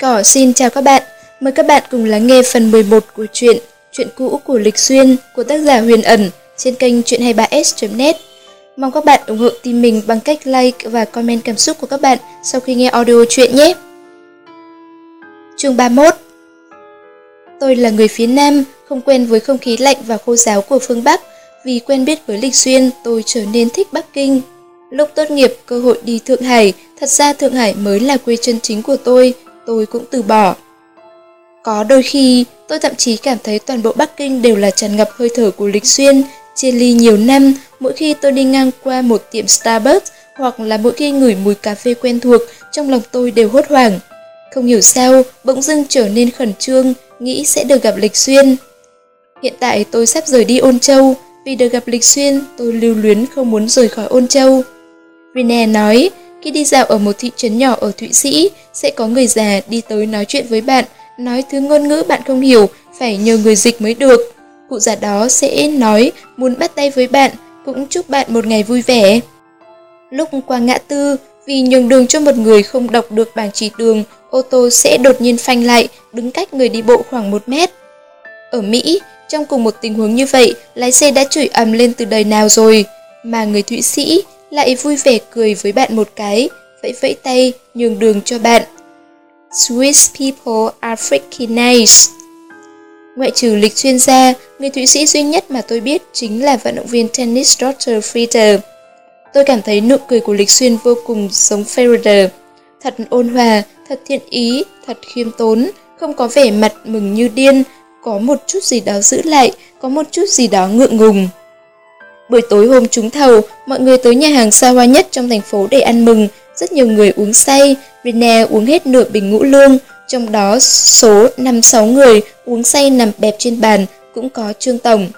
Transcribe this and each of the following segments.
Cỏ xin chào các bạn, mời các bạn cùng lắng nghe phần 11 của truyện Chuyện cũ của Lịch Xuyên của tác giả Huyền Ẩn trên kênh truyện23s.net. Mong các bạn ủng hộ team mình bằng cách like và comment cảm xúc của các bạn sau khi nghe audio truyện nhé. Chương 31 Tôi là người phía Nam, không quen với không khí lạnh và khô giáo của phương Bắc. Vì quen biết với Lịch Xuyên, tôi trở nên thích Bắc Kinh. Lúc tốt nghiệp, cơ hội đi Thượng Hải, thật ra Thượng Hải mới là quê chân chính của tôi, tôi cũng từ bỏ. Có đôi khi, tôi thậm chí cảm thấy toàn bộ Bắc Kinh đều là tràn ngập hơi thở của Lịch Xuyên. Chia ly nhiều năm, mỗi khi tôi đi ngang qua một tiệm Starbucks hoặc là mỗi khi ngửi mùi cà phê quen thuộc, trong lòng tôi đều hốt hoảng. Không hiểu sao, bỗng dưng trở nên khẩn trương, nghĩ sẽ được gặp Lịch Xuyên. Hiện tại tôi sắp rời đi Ôn Châu, vì được gặp Lịch Xuyên, tôi lưu luyến không muốn rời khỏi Ôn Châu. Rene nói, khi đi dạo ở một thị trấn nhỏ ở Thụy Sĩ, sẽ có người già đi tới nói chuyện với bạn, nói thứ ngôn ngữ bạn không hiểu, phải nhờ người dịch mới được. Cụ già đó sẽ nói muốn bắt tay với bạn, cũng chúc bạn một ngày vui vẻ. Lúc qua ngã tư, vì nhường đường cho một người không đọc được bảng chỉ đường, ô tô sẽ đột nhiên phanh lại, đứng cách người đi bộ khoảng một mét. Ở Mỹ, trong cùng một tình huống như vậy, lái xe đã chửi ầm lên từ đời nào rồi, mà người Thụy Sĩ lại vui vẻ cười với bạn một cái, vẫy vẫy tay, nhường đường cho bạn. Swiss people are freaking nice. Ngoại trừ lịch chuyên gia, người Thụy Sĩ duy nhất mà tôi biết chính là vận động viên tennis Roger Federer. Tôi cảm thấy nụ cười của Lịch Xuyên vô cùng giống Federer. Thật ôn hòa, thật thiện ý, thật khiêm tốn, không có vẻ mặt mừng như điên, có một chút gì đó giữ lại, có một chút gì đó ngượng ngùng. Buổi tối hôm trúng thầu, mọi người tới nhà hàng xa hoa nhất trong thành phố để ăn mừng. Rất nhiều người uống say, Rene uống hết nửa bình ngũ lương, trong đó số 5-6 người uống say nằm bẹp trên bàn, cũng có Trương Tổng.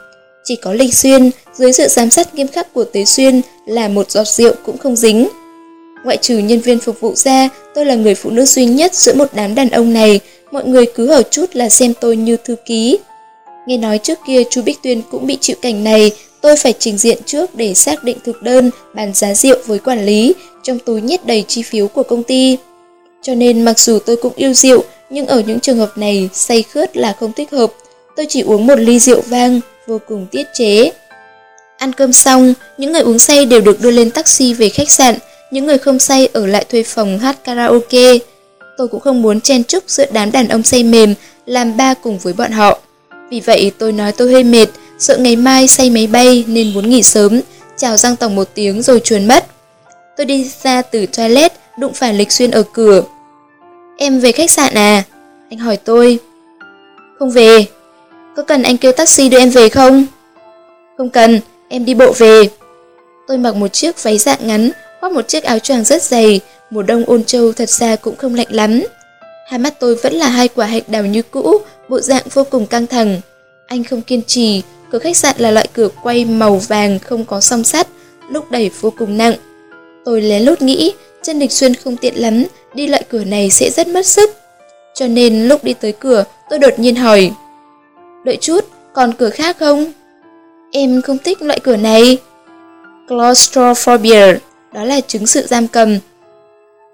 Chỉ có Linh Xuyên, dưới sự giám sát nghiêm khắc của Tế Xuyên là một giọt rượu cũng không dính. Ngoại trừ nhân viên phục vụ ra, tôi là người phụ nữ duy nhất giữa một đám đàn ông này, mọi người cứ hở chút là xem tôi như thư ký. Nghe nói trước kia chú Bích Tuyên cũng bị chịu cảnh này, tôi phải trình diện trước để xác định thực đơn, bàn giá rượu với quản lý, trong túi nhét đầy chi phiếu của công ty. Cho nên mặc dù tôi cũng yêu rượu, nhưng ở những trường hợp này say khướt là không thích hợp. Tôi chỉ uống một ly rượu vang, vô cùng tiết chế. Ăn cơm xong, những người uống say đều được đưa lên taxi về khách sạn, những người không say ở lại thuê phòng hát karaoke. Tôi cũng không muốn chen chúc giữa đám đàn ông say mềm, làm ba cùng với bọn họ. Vì vậy tôi nói tôi hơi mệt, sợ ngày mai say máy bay nên muốn nghỉ sớm, chào Giang Tổng một tiếng rồi chuồn mất. Tôi đi ra từ toilet, đụng phải Lịch Xuyên ở cửa. Em về khách sạn à? Anh hỏi tôi. Không về. Có cần anh kêu taxi đưa em về không? Không cần, em đi bộ về. Tôi mặc một chiếc váy dạng ngắn, khoác một chiếc áo choàng rất dày, mùa đông ôn châu thật ra cũng không lạnh lắm. Hai mắt tôi vẫn là hai quả hạch đào như cũ, bộ dạng vô cùng căng thẳng. Anh không kiên trì, cửa khách sạn là loại cửa quay màu vàng không có song sắt, lúc đẩy vô cùng nặng. Tôi lén lút nghĩ, chân địch xuyên không tiện lắm, đi loại cửa này sẽ rất mất sức. Cho nên lúc đi tới cửa, tôi đột nhiên hỏi. Đợi chút, còn cửa khác không? Em không thích loại cửa này. Claustrophobia, đó là chứng sự giam cầm.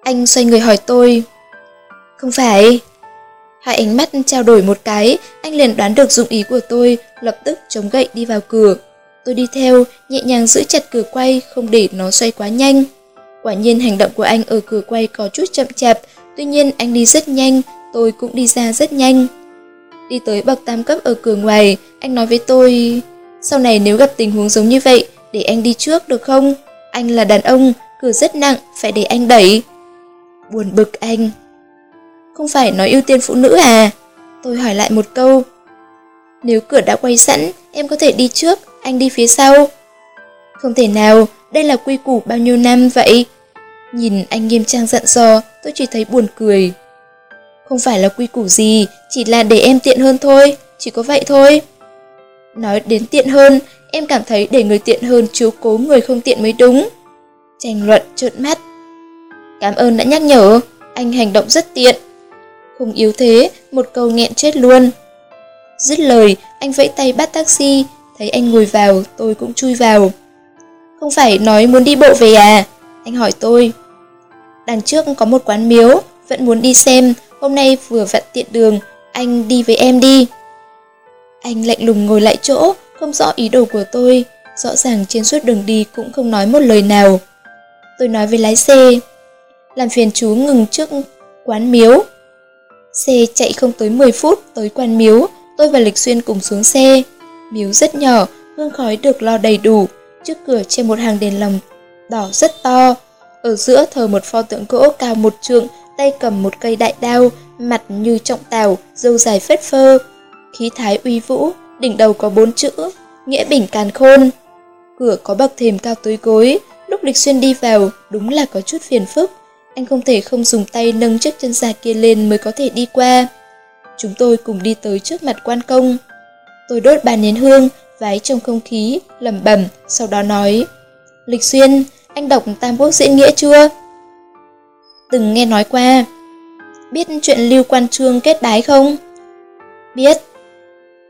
Anh xoay người hỏi tôi. Không phải. Hai ánh mắt trao đổi một cái, anh liền đoán được dụng ý của tôi, lập tức chống gậy đi vào cửa. Tôi đi theo, nhẹ nhàng giữ chặt cửa quay, không để nó xoay quá nhanh. Quả nhiên hành động của anh ở cửa quay có chút chậm chạp, tuy nhiên anh đi rất nhanh, tôi cũng đi ra rất nhanh. Đi tới bậc tam cấp ở cửa ngoài, anh nói với tôi, sau này nếu gặp tình huống giống như vậy, để anh đi trước được không? Anh là đàn ông, cửa rất nặng, phải để anh đẩy. Buồn bực anh. Không phải nói ưu tiên phụ nữ à? Tôi hỏi lại một câu. Nếu cửa đã quay sẵn, em có thể đi trước, anh đi phía sau. Không thể nào, đây là quy củ bao nhiêu năm vậy? Nhìn anh nghiêm trang giận dò, tôi chỉ thấy buồn cười. Không phải là quy củ gì, chỉ là để em tiện hơn thôi, chỉ có vậy thôi. Nói đến tiện hơn, em cảm thấy để người tiện hơn chiếu cố người không tiện mới đúng. Tranh luận trợn mắt. Cảm ơn đã nhắc nhở, anh hành động rất tiện. Không yếu thế, một câu nghẹn chết luôn. Dứt lời, anh vẫy tay bắt taxi, thấy anh ngồi vào, tôi cũng chui vào. Không phải nói muốn đi bộ về à? Anh hỏi tôi. Đằng trước có một quán miếu, vẫn muốn đi xem, hôm nay vừa vặn tiện đường, anh đi với em đi. Anh lạnh lùng ngồi lại chỗ, không rõ ý đồ của tôi, rõ ràng trên suốt đường đi cũng không nói một lời nào. Tôi nói với lái xe, làm phiền chú ngừng trước quán miếu. Xe chạy không tới 10 phút tới quan miếu, tôi và Lịch Xuyên cùng xuống xe. Miếu rất nhỏ, hương khói được lo đầy đủ, trước cửa trên một hàng đèn lồng đỏ rất to. Ở giữa thờ một pho tượng gỗ cao một trượng, tay cầm một cây đại đao, mặt như trọng tàu, râu dài phết phơ. Khí thái uy vũ, đỉnh đầu có bốn chữ, nghĩa bình càn khôn. Cửa có bậc thềm cao tới gối, lúc Lịch Xuyên đi vào, đúng là có chút phiền phức. Anh không thể không dùng tay nâng chiếc chân già kia lên mới có thể đi qua. Chúng tôi cùng đi tới trước mặt quan công. Tôi đốt ba nén hương, vái trong không khí, lẩm bẩm, sau đó nói Lịch Xuyên, anh đọc Tam Quốc diễn nghĩa chưa? Từng nghe nói qua. Biết chuyện Lưu Quan Trương kết bái không? Biết.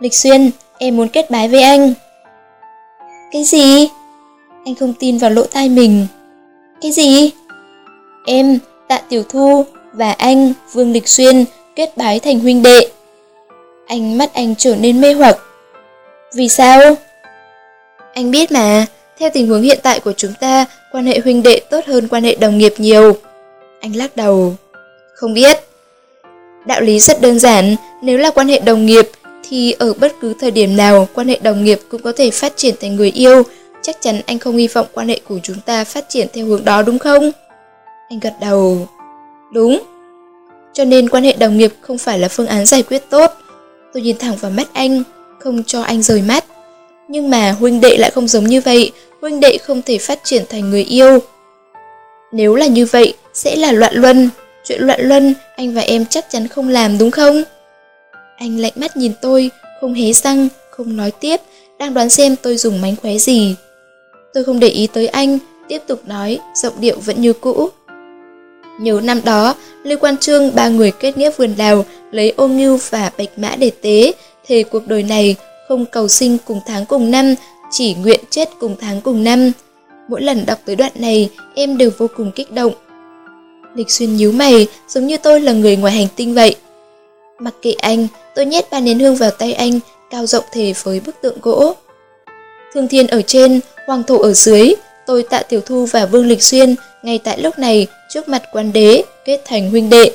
Lịch Xuyên, em muốn kết bái với anh. Cái gì? Anh không tin vào lỗ tai mình. Cái gì? Em, Tạ Tiểu Thu và anh, Vương Lịch Xuyên kết bái thành huynh đệ. Anh mắt anh trở nên mê hoặc. Vì sao? Anh biết mà, theo tình huống hiện tại của chúng ta, quan hệ huynh đệ tốt hơn quan hệ đồng nghiệp nhiều. Anh lắc đầu. Không biết. Đạo lý rất đơn giản, nếu là quan hệ đồng nghiệp thì ở bất cứ thời điểm nào quan hệ đồng nghiệp cũng có thể phát triển thành người yêu. Chắc chắn anh không hy vọng quan hệ của chúng ta phát triển theo hướng đó đúng không? Anh gật đầu. Đúng. Cho nên quan hệ đồng nghiệp không phải là phương án giải quyết tốt. Tôi nhìn thẳng vào mắt anh, không cho anh rời mắt. Nhưng mà huynh đệ lại không giống như vậy, huynh đệ không thể phát triển thành người yêu. Nếu là như vậy, sẽ là loạn luân. Chuyện loạn luân, anh và em chắc chắn không làm đúng không? Anh lạnh mắt nhìn tôi, không hé răng, không nói tiếp, đang đoán xem tôi dùng mánh khóe gì. Tôi không để ý tới anh, tiếp tục nói, giọng điệu vẫn như cũ. Nhớ năm đó, Lưu Quan Trương ba người kết nghĩa vườn đào, lấy ô ngưu và bạch mã để tế, thề cuộc đời này không cầu sinh cùng tháng cùng năm, chỉ nguyện chết cùng tháng cùng năm. Mỗi lần đọc tới đoạn này, em đều vô cùng kích động. Lịch xuyên nhíu mày, giống như tôi là người ngoài hành tinh vậy. Mặc kệ anh, tôi nhét ba nén hương vào tay anh, cao rộng thề với bức tượng gỗ. Thương thiên ở trên, hoàng thổ ở dưới, tôi tạ tiểu thu và vương lịch xuyên, ngay tại lúc này, trước mặt quan đế, kết thành huynh đệ.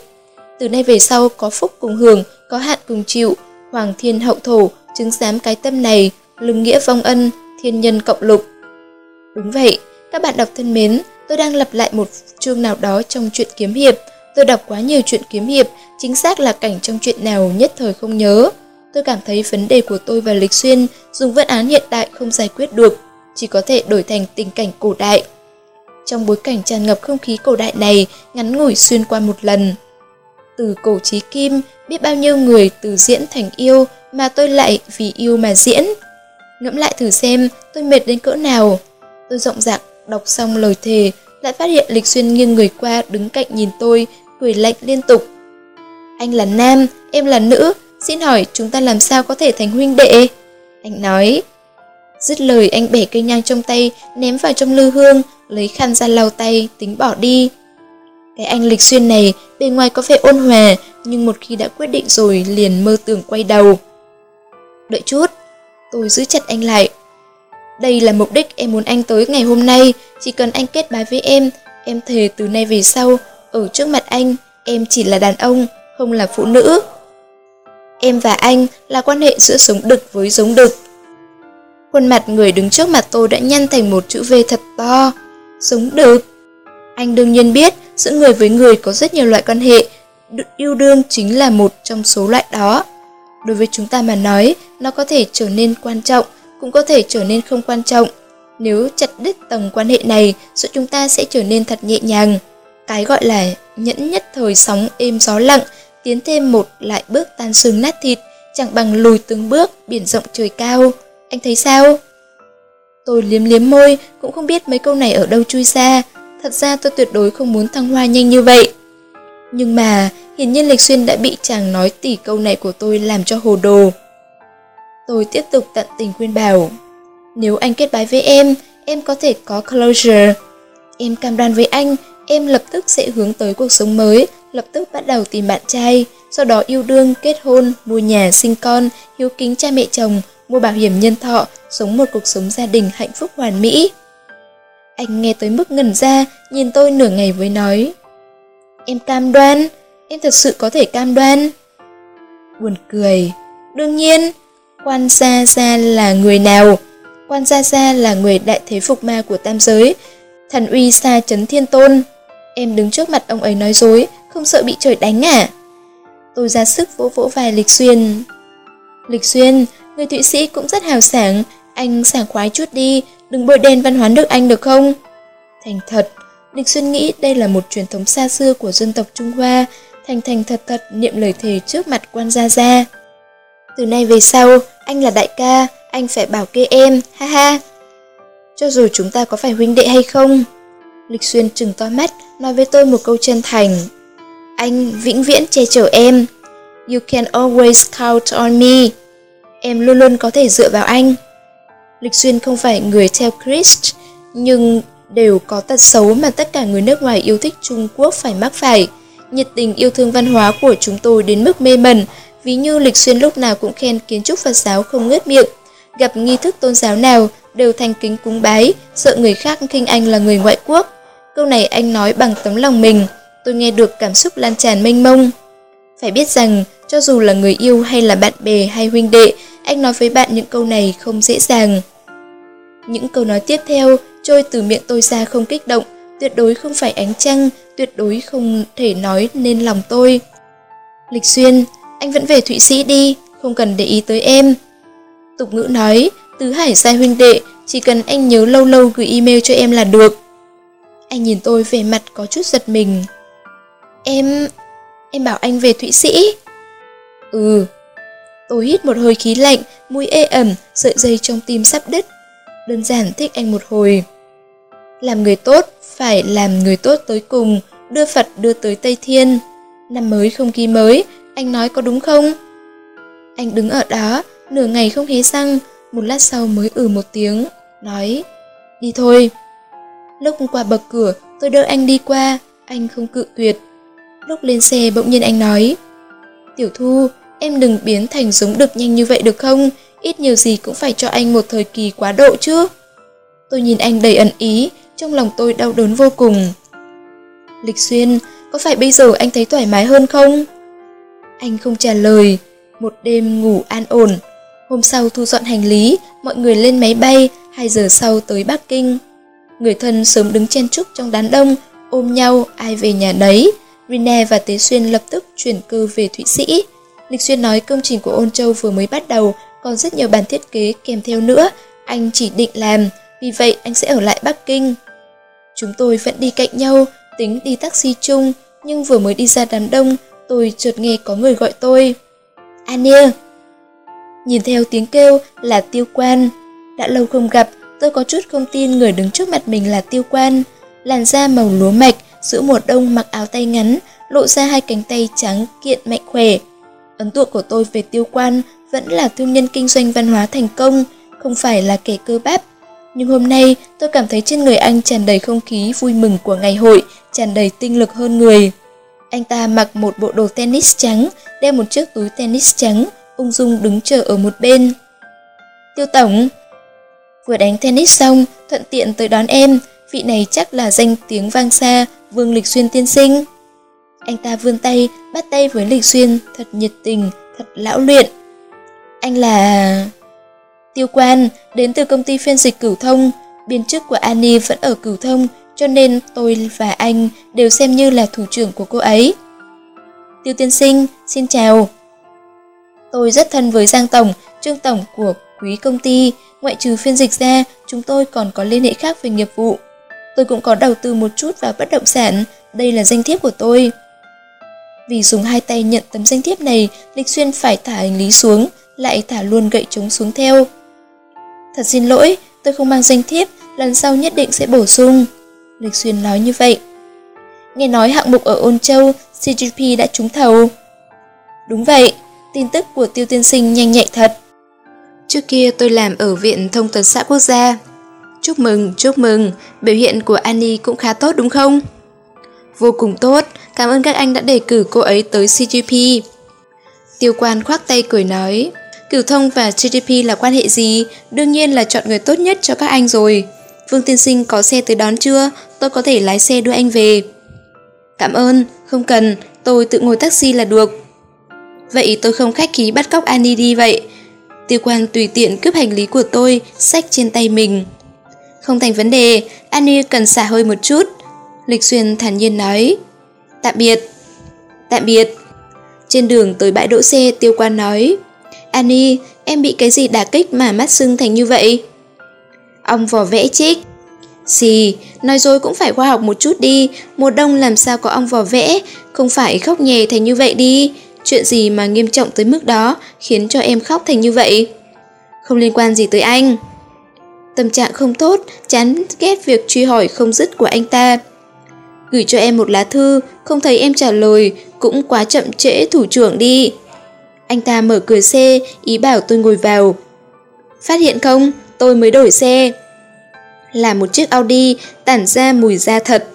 Từ nay về sau có phúc cùng hưởng, có hạn cùng chịu, hoàng thiên hậu thổ, chứng giám cái tâm này, lưng nghĩa vong ân, thiên nhân cộng lục. Đúng vậy, các bạn đọc thân mến, tôi đang lặp lại một chương nào đó trong truyện kiếm hiệp. Tôi đọc quá nhiều chuyện kiếm hiệp, chính xác là cảnh trong chuyện nào nhất thời không nhớ. Tôi cảm thấy vấn đề của tôi và Lịch Xuyên dùng vận án hiện đại không giải quyết được, chỉ có thể đổi thành tình cảnh cổ đại. Trong bối cảnh tràn ngập không khí cổ đại này, ngắn ngủi xuyên qua một lần. Từ cổ chí kim, biết bao nhiêu người từ diễn thành yêu mà tôi lại vì yêu mà diễn. Ngẫm lại thử xem tôi mệt đến cỡ nào. Tôi rộng rạc đọc xong lời thề, lại phát hiện Lịch Xuyên nghiêng người qua đứng cạnh nhìn tôi, cười lạnh liên tục. Anh là nam, em là nữ, xin hỏi chúng ta làm sao có thể thành huynh đệ? Anh nói. Dứt lời anh bẻ cây nhang trong tay, ném vào trong lư hương, lấy khăn ra lau tay, tính bỏ đi. Cái anh Lịch Xuyên này, bề ngoài có vẻ ôn hòa, nhưng một khi đã quyết định rồi liền mơ tưởng quay đầu. Đợi chút, tôi giữ chặt anh lại. Đây là mục đích em muốn anh tới ngày hôm nay, chỉ cần anh kết bái với em, em thề từ nay về sau, ở trước mặt anh, em chỉ là đàn ông, không là phụ nữ. Em và anh là quan hệ giữa giống đực với giống đực. Khuôn mặt người đứng trước mặt tôi đã nhăn thành một chữ V thật to. Sống được. Anh đương nhiên biết, giữa người với người có rất nhiều loại quan hệ, yêu đương chính là một trong số loại đó. Đối với chúng ta mà nói, nó có thể trở nên quan trọng, cũng có thể trở nên không quan trọng. Nếu chặt đứt tầng quan hệ này, giữa chúng ta sẽ trở nên thật nhẹ nhàng. Cái gọi là nhẫn nhất thời sóng êm gió lặng, tiến thêm một lại bước tan xương nát thịt, chẳng bằng lùi từng bước, biển rộng trời cao. Anh thấy sao? Tôi liếm liếm môi, cũng không biết mấy câu này ở đâu chui ra. Thật ra tôi tuyệt đối không muốn thăng hoa nhanh như vậy. Nhưng mà, hiển nhiên Lịch Xuyên đã bị chàng nói tỉ câu này của tôi làm cho hồ đồ. Tôi tiếp tục tận tình khuyên bảo. Nếu anh kết bái với em, em có thể có closure. Em cam đoan với anh, em lập tức sẽ hướng tới cuộc sống mới, lập tức bắt đầu tìm bạn trai, sau đó yêu đương, kết hôn, mua nhà, sinh con, hiếu kính cha mẹ chồng, mua bảo hiểm nhân thọ, sống một cuộc sống gia đình hạnh phúc hoàn mỹ. Anh nghe tới mức ngẩn ra, nhìn tôi nửa ngày với nói. Em cam đoan, em thật sự có thể cam đoan. Buồn cười, đương nhiên, quan gia gia là người nào? Quan gia gia là người đại thế phục ma của tam giới, thần uy xa chấn thiên tôn. Em đứng trước mặt ông ấy nói dối, không sợ bị trời đánh à? Tôi ra sức vỗ vỗ vai Lịch Xuyên. Lịch Xuyên, người Thụy Sĩ cũng rất hào sảng, anh sảng khoái chút đi, đừng bôi đen văn hóa nước Anh được không? Thành thật, Lịch Xuyên nghĩ đây là một truyền thống xa xưa của dân tộc Trung Hoa, thành thành thật thật niệm lời thề trước mặt quan gia gia. Từ nay về sau, anh là đại ca, anh phải bảo kê em, ha ha. Cho dù chúng ta có phải huynh đệ hay không, Lịch Xuyên trừng to mắt, nói với tôi một câu chân thành. Anh vĩnh viễn che chở em. You can always count on me. Em luôn luôn có thể dựa vào anh. Lịch Xuyên không phải người theo Christ, nhưng đều có tật xấu mà tất cả người nước ngoài yêu thích Trung Quốc phải mắc phải. Nhiệt tình yêu thương văn hóa của chúng tôi đến mức mê mẩn, ví như Lịch Xuyên lúc nào cũng khen kiến trúc Phật giáo không ngớt miệng. Gặp nghi thức tôn giáo nào đều thành kính cúng bái, sợ người khác khinh anh là người ngoại quốc. Câu này anh nói bằng tấm lòng mình, tôi nghe được cảm xúc lan tràn mênh mông. Phải biết rằng, cho dù là người yêu hay là bạn bè hay huynh đệ, anh nói với bạn những câu này không dễ dàng. Những câu nói tiếp theo trôi từ miệng tôi ra không kích động, tuyệt đối không phải ánh trăng, tuyệt đối không thể nói nên lòng tôi. Lịch Xuyên, anh vẫn về Thụy Sĩ đi, không cần để ý tới em. Tục ngữ nói, tứ hải gia huynh đệ, chỉ cần anh nhớ lâu lâu gửi email cho em là được. Anh nhìn tôi về mặt có chút giật mình. Em... em bảo anh về Thụy Sĩ. Ừ. Tôi hít một hơi khí lạnh, mũi ê ẩm, sợi dây trong tim sắp đứt. Đơn giản thích anh một hồi. Làm người tốt, phải làm người tốt tới cùng, đưa Phật đưa tới Tây Thiên. Năm mới không khí mới, anh nói có đúng không? Anh đứng ở đó, nửa ngày không hé răng, một lát sau mới ử ừ một tiếng, nói, đi thôi. Lúc qua bậc cửa, tôi đỡ anh đi qua, anh không cự tuyệt. Lúc lên xe bỗng nhiên anh nói, Tiểu Thu, em đừng biến thành giống đực nhanh như vậy được không? Ít nhiều gì cũng phải cho anh một thời kỳ quá độ chứ. Tôi nhìn anh đầy ẩn ý, trong lòng tôi đau đớn vô cùng. Lịch Xuyên, có phải bây giờ anh thấy thoải mái hơn không? Anh không trả lời, một đêm ngủ an ổn. Hôm sau thu dọn hành lý, mọi người lên máy bay, 2 giờ sau tới Bắc Kinh. Người thân sớm đứng chen trúc trong đám đông, ôm nhau, ai về nhà đấy. Rina và Tế Xuyên lập tức chuyển cư về Thụy Sĩ. Lịch Xuyên nói công trình của Ôn Châu vừa mới bắt đầu, còn rất nhiều bản thiết kế kèm theo nữa, anh chỉ định làm, vì vậy anh sẽ ở lại Bắc Kinh. Chúng tôi vẫn đi cạnh nhau, tính đi taxi chung, nhưng vừa mới đi ra đám đông, tôi chợt nghe có người gọi tôi. Ania! Nhìn theo tiếng kêu là tiêu quan. Đã lâu không gặp, tôi có chút không tin người đứng trước mặt mình là tiêu quan. Làn da màu lúa mạch, giữa mùa đông mặc áo tay ngắn, lộ ra hai cánh tay trắng kiện mạnh khỏe. Ấn tượng của tôi về tiêu quan vẫn là thương nhân kinh doanh văn hóa thành công, không phải là kẻ cơ bắp. Nhưng hôm nay tôi cảm thấy trên người anh tràn đầy không khí vui mừng của ngày hội, tràn đầy tinh lực hơn người. Anh ta mặc một bộ đồ tennis trắng, đeo một chiếc túi tennis trắng, ung dung đứng chờ ở một bên. Tiêu Tổng Vừa đánh tennis xong, thuận tiện tới đón em, vị này chắc là danh tiếng vang xa, Vương Lịch Xuyên tiên sinh. Anh ta vươn tay, bắt tay với Lịch Xuyên, thật nhiệt tình, thật lão luyện. Anh là... Tiêu quan, đến từ công ty phiên dịch cửu thông, biên chức của Annie vẫn ở cửu thông, cho nên tôi và anh đều xem như là thủ trưởng của cô ấy. Tiêu tiên sinh, xin chào. Tôi rất thân với Giang Tổng, Trương Tổng của quý công ty, ngoại trừ phiên dịch ra, chúng tôi còn có liên hệ khác về nghiệp vụ. Tôi cũng có đầu tư một chút vào bất động sản, đây là danh thiếp của tôi. Vì dùng hai tay nhận tấm danh thiếp này, Lịch Xuyên phải thả hành lý xuống, lại thả luôn gậy trống xuống theo. Thật xin lỗi, tôi không mang danh thiếp, lần sau nhất định sẽ bổ sung. Lịch Xuyên nói như vậy. Nghe nói hạng mục ở Ôn Châu, CGP đã trúng thầu. Đúng vậy, tin tức của tiêu tiên sinh nhanh nhạy thật. Trước kia tôi làm ở Viện Thông tấn xã Quốc gia. Chúc mừng, chúc mừng, biểu hiện của Annie cũng khá tốt đúng không? Vô cùng tốt, cảm ơn các anh đã đề cử cô ấy tới CGP. Tiêu quan khoác tay cười nói, Cửu thông và GDP là quan hệ gì? Đương nhiên là chọn người tốt nhất cho các anh rồi. Vương tiên sinh có xe tới đón chưa? Tôi có thể lái xe đưa anh về. Cảm ơn, không cần, tôi tự ngồi taxi là được. Vậy tôi không khách khí bắt cóc Annie đi vậy. Tiêu quan tùy tiện cướp hành lý của tôi, xách trên tay mình. Không thành vấn đề, Annie cần xả hơi một chút. Lịch Xuyên thản nhiên nói. Tạm biệt. Tạm biệt. Trên đường tới bãi đỗ xe, tiêu quan nói. Annie, em bị cái gì đả kích mà mắt sưng thành như vậy? Ông vò vẽ chích. Xì, nói dối cũng phải khoa học một chút đi, mùa đông làm sao có ong vò vẽ, không phải khóc nhè thành như vậy đi. Chuyện gì mà nghiêm trọng tới mức đó khiến cho em khóc thành như vậy? Không liên quan gì tới anh. Tâm trạng không tốt, chán ghét việc truy hỏi không dứt của anh ta. Gửi cho em một lá thư, không thấy em trả lời, cũng quá chậm trễ thủ trưởng đi. Anh ta mở cửa xe, ý bảo tôi ngồi vào. Phát hiện không, tôi mới đổi xe. Là một chiếc Audi tản ra mùi da thật.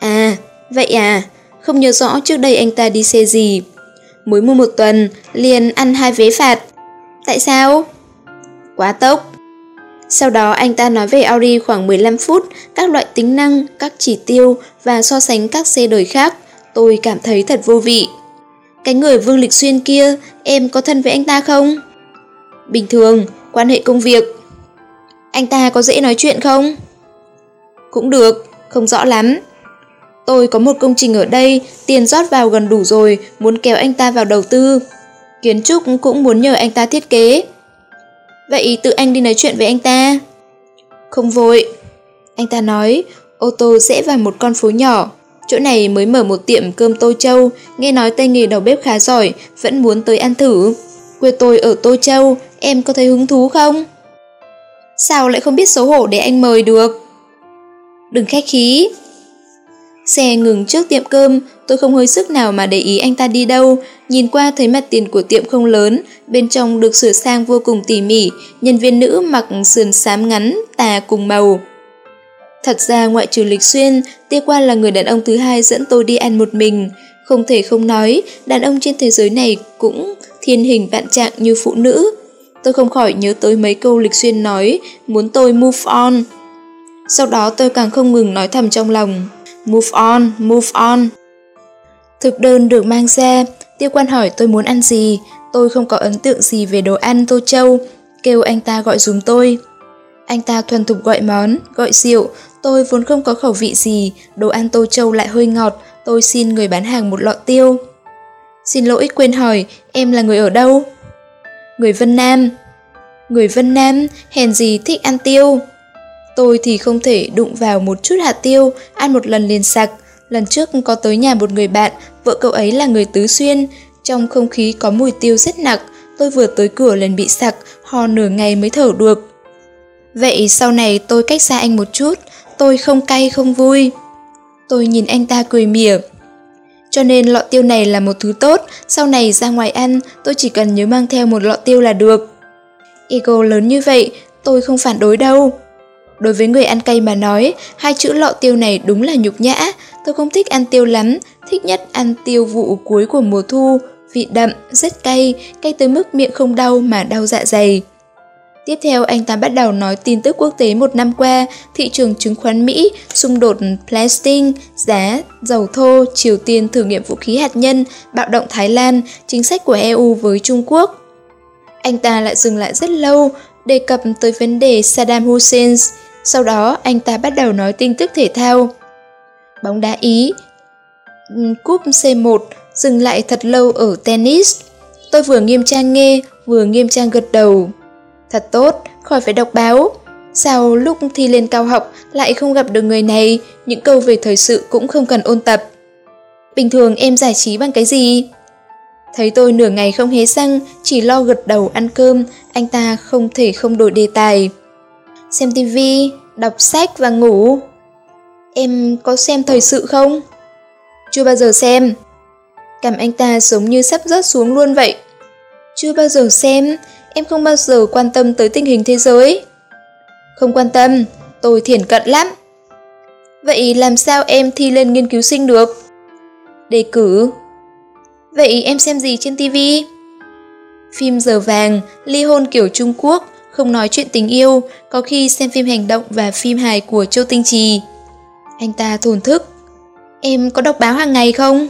À, vậy à, không nhớ rõ trước đây anh ta đi xe gì. Mới mua một tuần, liền ăn hai vé phạt. Tại sao? Quá tốc. Sau đó anh ta nói về Audi khoảng 15 phút, các loại tính năng, các chỉ tiêu và so sánh các xe đời khác. Tôi cảm thấy thật vô vị. Cái người Vương Lịch Xuyên kia, em có thân với anh ta không? Bình thường, quan hệ công việc. Anh ta có dễ nói chuyện không? Cũng được, không rõ lắm. Tôi có một công trình ở đây, tiền rót vào gần đủ rồi, muốn kéo anh ta vào đầu tư. Kiến trúc cũng muốn nhờ anh ta thiết kế. Vậy tự anh đi nói chuyện với anh ta. Không vội. Anh ta nói, ô tô sẽ vào một con phố nhỏ, Chỗ này mới mở một tiệm cơm Tô Châu, nghe nói tay nghề đầu bếp khá giỏi, vẫn muốn tới ăn thử. Quê tôi ở Tô Châu, em có thấy hứng thú không? Sao lại không biết xấu hổ để anh mời được? Đừng khách khí. Xe ngừng trước tiệm cơm, tôi không hơi sức nào mà để ý anh ta đi đâu. Nhìn qua thấy mặt tiền của tiệm không lớn, bên trong được sửa sang vô cùng tỉ mỉ, nhân viên nữ mặc sườn xám ngắn, tà cùng màu. Thật ra ngoại trừ Lịch Xuyên, Tia Quan là người đàn ông thứ hai dẫn tôi đi ăn một mình. Không thể không nói, đàn ông trên thế giới này cũng thiên hình vạn trạng như phụ nữ. Tôi không khỏi nhớ tới mấy câu Lịch Xuyên nói, muốn tôi move on. Sau đó tôi càng không ngừng nói thầm trong lòng, move on, move on. Thực đơn được mang ra, Tiêu Quan hỏi tôi muốn ăn gì, tôi không có ấn tượng gì về đồ ăn Tô Châu, kêu anh ta gọi dùm tôi. Anh ta thuần thục gọi món, gọi rượu, tôi vốn không có khẩu vị gì, đồ ăn tô châu lại hơi ngọt, tôi xin người bán hàng một lọ tiêu. Xin lỗi quên hỏi, em là người ở đâu? Người Vân Nam. Người Vân Nam, hèn gì thích ăn tiêu. Tôi thì không thể đụng vào một chút hạt tiêu, ăn một lần liền sặc. Lần trước có tới nhà một người bạn, vợ cậu ấy là người Tứ Xuyên. Trong không khí có mùi tiêu rất nặng, tôi vừa tới cửa liền bị sặc, ho nửa ngày mới thở được. Vậy sau này tôi cách xa anh một chút, tôi không cay không vui. Tôi nhìn anh ta cười mỉa. Cho nên lọ tiêu này là một thứ tốt, sau này ra ngoài ăn tôi chỉ cần nhớ mang theo một lọ tiêu là được. Ego lớn như vậy, tôi không phản đối đâu. Đối với người ăn cay mà nói, hai chữ lọ tiêu này đúng là nhục nhã. Tôi không thích ăn tiêu lắm, thích nhất ăn tiêu vụ cuối của mùa thu, vị đậm, rất cay, cay tới mức miệng không đau mà đau dạ dày. Tiếp theo anh ta bắt đầu nói tin tức quốc tế một năm qua, thị trường chứng khoán Mỹ, xung đột Palestine, giá, dầu thô, Triều Tiên thử nghiệm vũ khí hạt nhân, bạo động Thái Lan, chính sách của EU với Trung Quốc. Anh ta lại dừng lại rất lâu, đề cập tới vấn đề Saddam Hussein. Sau đó anh ta bắt đầu nói tin tức thể thao. Bóng đá Ý Cúp C1 dừng lại thật lâu ở tennis. Tôi vừa nghiêm trang nghe, vừa nghiêm trang gật đầu. Thật tốt, khỏi phải đọc báo. Sao lúc thi lên cao học lại không gặp được người này, những câu về thời sự cũng không cần ôn tập. Bình thường em giải trí bằng cái gì? Thấy tôi nửa ngày không hé răng, chỉ lo gật đầu ăn cơm, anh ta không thể không đổi đề tài. Xem tivi, đọc sách và ngủ. Em có xem thời sự không? Chưa bao giờ xem. Cảm anh ta giống như sắp rớt xuống luôn vậy. Chưa bao giờ xem, em không bao giờ quan tâm tới tình hình thế giới. Không quan tâm, tôi thiển cận lắm. Vậy làm sao em thi lên nghiên cứu sinh được? Đề cử Vậy em xem gì trên TV? Phim giờ vàng, ly hôn kiểu Trung Quốc, không nói chuyện tình yêu, có khi xem phim hành động và phim hài của Châu Tinh Trì. Anh ta thổn thức. Em có đọc báo hàng ngày không?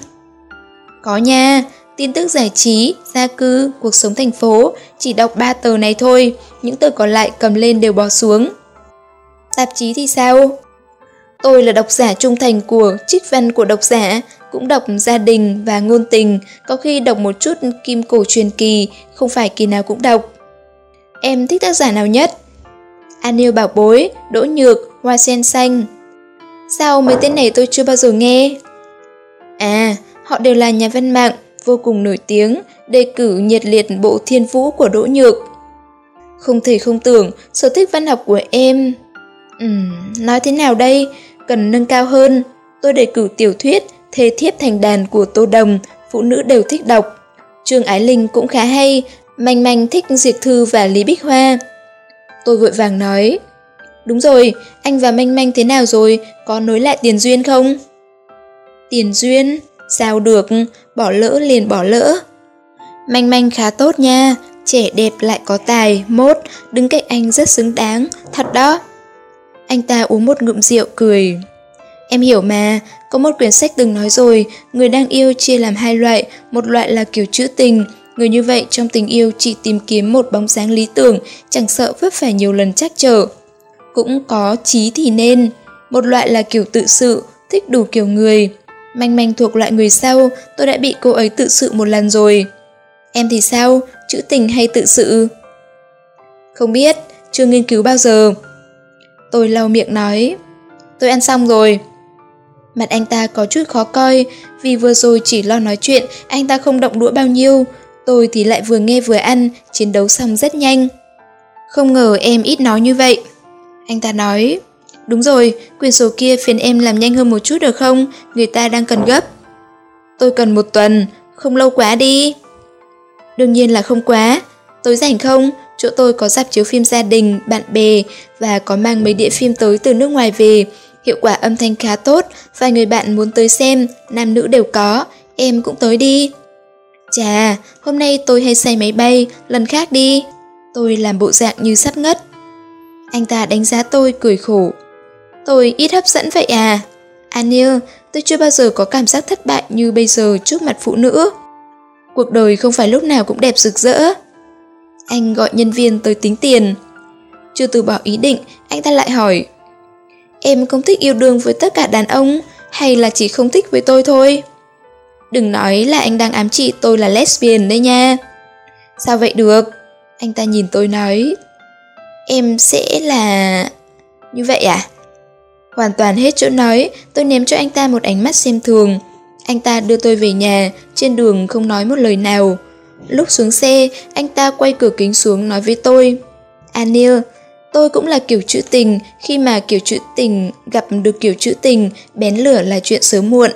Có nha, tin tức giải trí, gia cư, cuộc sống thành phố, chỉ đọc 3 tờ này thôi, những tờ còn lại cầm lên đều bỏ xuống. Tạp chí thì sao? Tôi là độc giả trung thành của trích văn của độc giả, cũng đọc gia đình và ngôn tình, có khi đọc một chút kim cổ truyền kỳ, không phải kỳ nào cũng đọc. Em thích tác giả nào nhất? An bảo bối, đỗ nhược, hoa sen xanh. Sao mấy tên này tôi chưa bao giờ nghe? À, họ đều là nhà văn mạng, vô cùng nổi tiếng, đề cử nhiệt liệt bộ thiên vũ của Đỗ Nhược. Không thể không tưởng, sở thích văn học của em... Ừm, nói thế nào đây? Cần nâng cao hơn. Tôi đề cử tiểu thuyết Thê thiếp thành đàn của Tô Đồng, phụ nữ đều thích đọc. Trương Ái Linh cũng khá hay, Manh Manh thích Diệt Thư và Lý Bích Hoa. Tôi vội vàng nói, đúng rồi, anh và Manh Manh thế nào rồi, có nối lại tiền duyên không? Tiền duyên? Sao được, bỏ lỡ liền bỏ lỡ. Manh Manh khá tốt nha, trẻ đẹp lại có tài, mốt, đứng cạnh anh rất xứng đáng, thật đó. Anh ta uống một ngụm rượu cười. Em hiểu mà, có một quyển sách từng nói rồi, người đang yêu chia làm hai loại, một loại là kiểu trữ tình. Người như vậy trong tình yêu chỉ tìm kiếm một bóng dáng lý tưởng, chẳng sợ vấp phải nhiều lần trắc trở. Cũng có trí thì nên. Một loại là kiểu tự sự, thích đủ kiểu người. Manh manh thuộc loại người sau, tôi đã bị cô ấy tự sự một lần rồi. Em thì sao, chữ tình hay tự sự? Không biết, chưa nghiên cứu bao giờ. Tôi lau miệng nói, tôi ăn xong rồi. Mặt anh ta có chút khó coi, vì vừa rồi chỉ lo nói chuyện, anh ta không động đũa bao nhiêu. Tôi thì lại vừa nghe vừa ăn, chiến đấu xong rất nhanh. Không ngờ em ít nói như vậy. Anh ta nói, đúng rồi, quyển sổ kia phiền em làm nhanh hơn một chút được không? Người ta đang cần gấp. Tôi cần một tuần, không lâu quá đi. Đương nhiên là không quá. tối rảnh không? Chỗ tôi có dạp chiếu phim gia đình, bạn bè và có mang mấy đĩa phim tới từ nước ngoài về. Hiệu quả âm thanh khá tốt, vài người bạn muốn tới xem, nam nữ đều có, em cũng tới đi. Chà, hôm nay tôi hay say máy bay, lần khác đi. Tôi làm bộ dạng như sắp ngất. Anh ta đánh giá tôi cười khổ. Tôi ít hấp dẫn vậy à? à Anil, tôi chưa bao giờ có cảm giác thất bại như bây giờ trước mặt phụ nữ. Cuộc đời không phải lúc nào cũng đẹp rực rỡ. Anh gọi nhân viên tới tính tiền. Chưa từ bỏ ý định, anh ta lại hỏi Em không thích yêu đương với tất cả đàn ông hay là chỉ không thích với tôi thôi? Đừng nói là anh đang ám chỉ tôi là lesbian đấy nha. Sao vậy được? Anh ta nhìn tôi nói Em sẽ là... Như vậy à? Hoàn toàn hết chỗ nói, tôi ném cho anh ta một ánh mắt xem thường. Anh ta đưa tôi về nhà, trên đường không nói một lời nào. Lúc xuống xe, anh ta quay cửa kính xuống nói với tôi Anil, tôi cũng là kiểu chữ tình, khi mà kiểu chữ tình gặp được kiểu chữ tình, bén lửa là chuyện sớm muộn.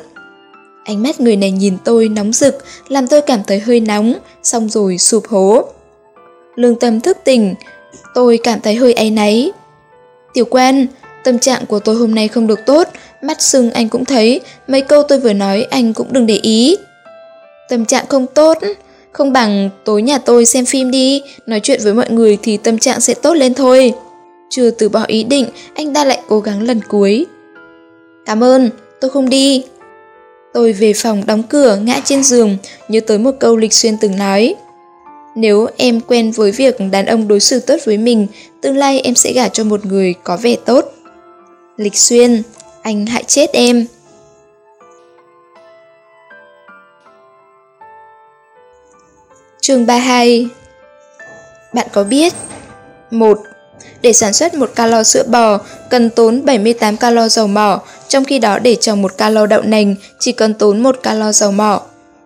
Ánh mắt người này nhìn tôi nóng rực, làm tôi cảm thấy hơi nóng, xong rồi sụp hố. Lương tâm thức tỉnh, tôi cảm thấy hơi áy náy. Tiểu quan, tâm trạng của tôi hôm nay không được tốt, mắt sưng anh cũng thấy, mấy câu tôi vừa nói anh cũng đừng để ý. Tâm trạng không tốt, không bằng tối nhà tôi xem phim đi, nói chuyện với mọi người thì tâm trạng sẽ tốt lên thôi. Chưa từ bỏ ý định, anh ta lại cố gắng lần cuối. Cảm ơn, tôi không đi. Tôi về phòng đóng cửa, ngã trên giường, nhớ tới một câu Lịch Xuyên từng nói. Nếu em quen với việc đàn ông đối xử tốt với mình, tương lai em sẽ gả cho một người có vẻ tốt. Lịch Xuyên, anh hại chết em. Chương 32 Bạn có biết 1. Để sản xuất một calo sữa bò cần tốn 78 calo dầu mỏ, trong khi đó để trồng một calo đậu nành chỉ cần tốn một calo dầu mỏ.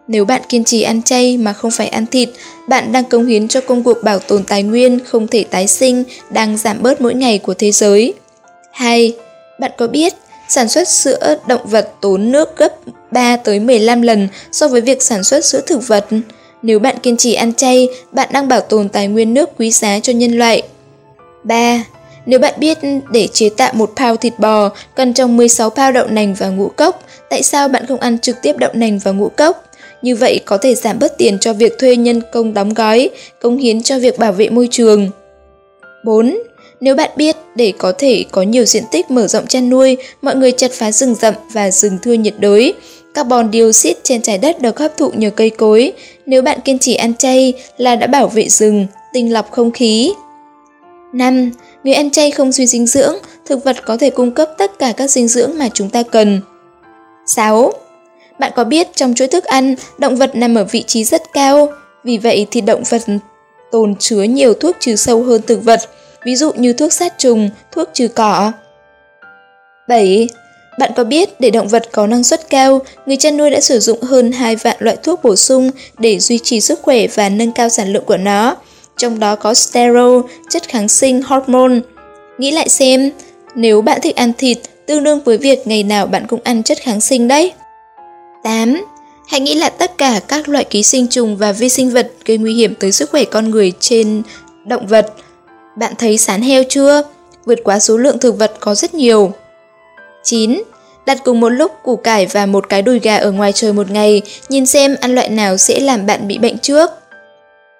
Nếu bạn kiên trì ăn chay mà không phải ăn thịt, bạn đang cống hiến cho công cuộc bảo tồn tài nguyên không thể tái sinh đang giảm bớt mỗi ngày của thế giới. 2. Bạn có biết sản xuất sữa động vật tốn nước gấp 3 tới 15 lần so với việc sản xuất sữa thực vật? Nếu bạn kiên trì ăn chay, bạn đang bảo tồn tài nguyên nước quý giá cho nhân loại. 3. Nếu bạn biết để chế tạo một pound thịt bò cần trồng 16 pound đậu nành và ngũ cốc, tại sao bạn không ăn trực tiếp đậu nành và ngũ cốc? Như vậy có thể giảm bớt tiền cho việc thuê nhân công đóng gói, công hiến cho việc bảo vệ môi trường. 4. Nếu bạn biết để có thể có nhiều diện tích mở rộng chăn nuôi, mọi người chặt phá rừng rậm và rừng thưa nhiệt đới. Carbon dioxide trên trái đất được hấp thụ nhờ cây cối. Nếu bạn kiên trì ăn chay là đã bảo vệ rừng, tinh lọc không khí. 5. Người ăn chay không suy dinh dưỡng, thực vật có thể cung cấp tất cả các dinh dưỡng mà chúng ta cần. 6. Bạn có biết trong chuỗi thức ăn, động vật nằm ở vị trí rất cao, vì vậy thì động vật tồn chứa nhiều thuốc trừ sâu hơn thực vật, ví dụ như thuốc sát trùng, thuốc trừ cỏ. 7. Bạn có biết để động vật có năng suất cao, người chăn nuôi đã sử dụng hơn 2 vạn loại thuốc bổ sung để duy trì sức khỏe và nâng cao sản lượng của nó, trong đó có sterol, chất kháng sinh, hormone. Nghĩ lại xem, nếu bạn thích ăn thịt, tương đương với việc ngày nào bạn cũng ăn chất kháng sinh đấy. 8. Hãy nghĩ lại tất cả các loại ký sinh trùng và vi sinh vật gây nguy hiểm tới sức khỏe con người trên động vật. Bạn thấy sán heo chưa? Vượt quá số lượng thực vật có rất nhiều. 9. Đặt cùng một lúc củ cải và một cái đùi gà ở ngoài trời một ngày, nhìn xem ăn loại nào sẽ làm bạn bị bệnh trước.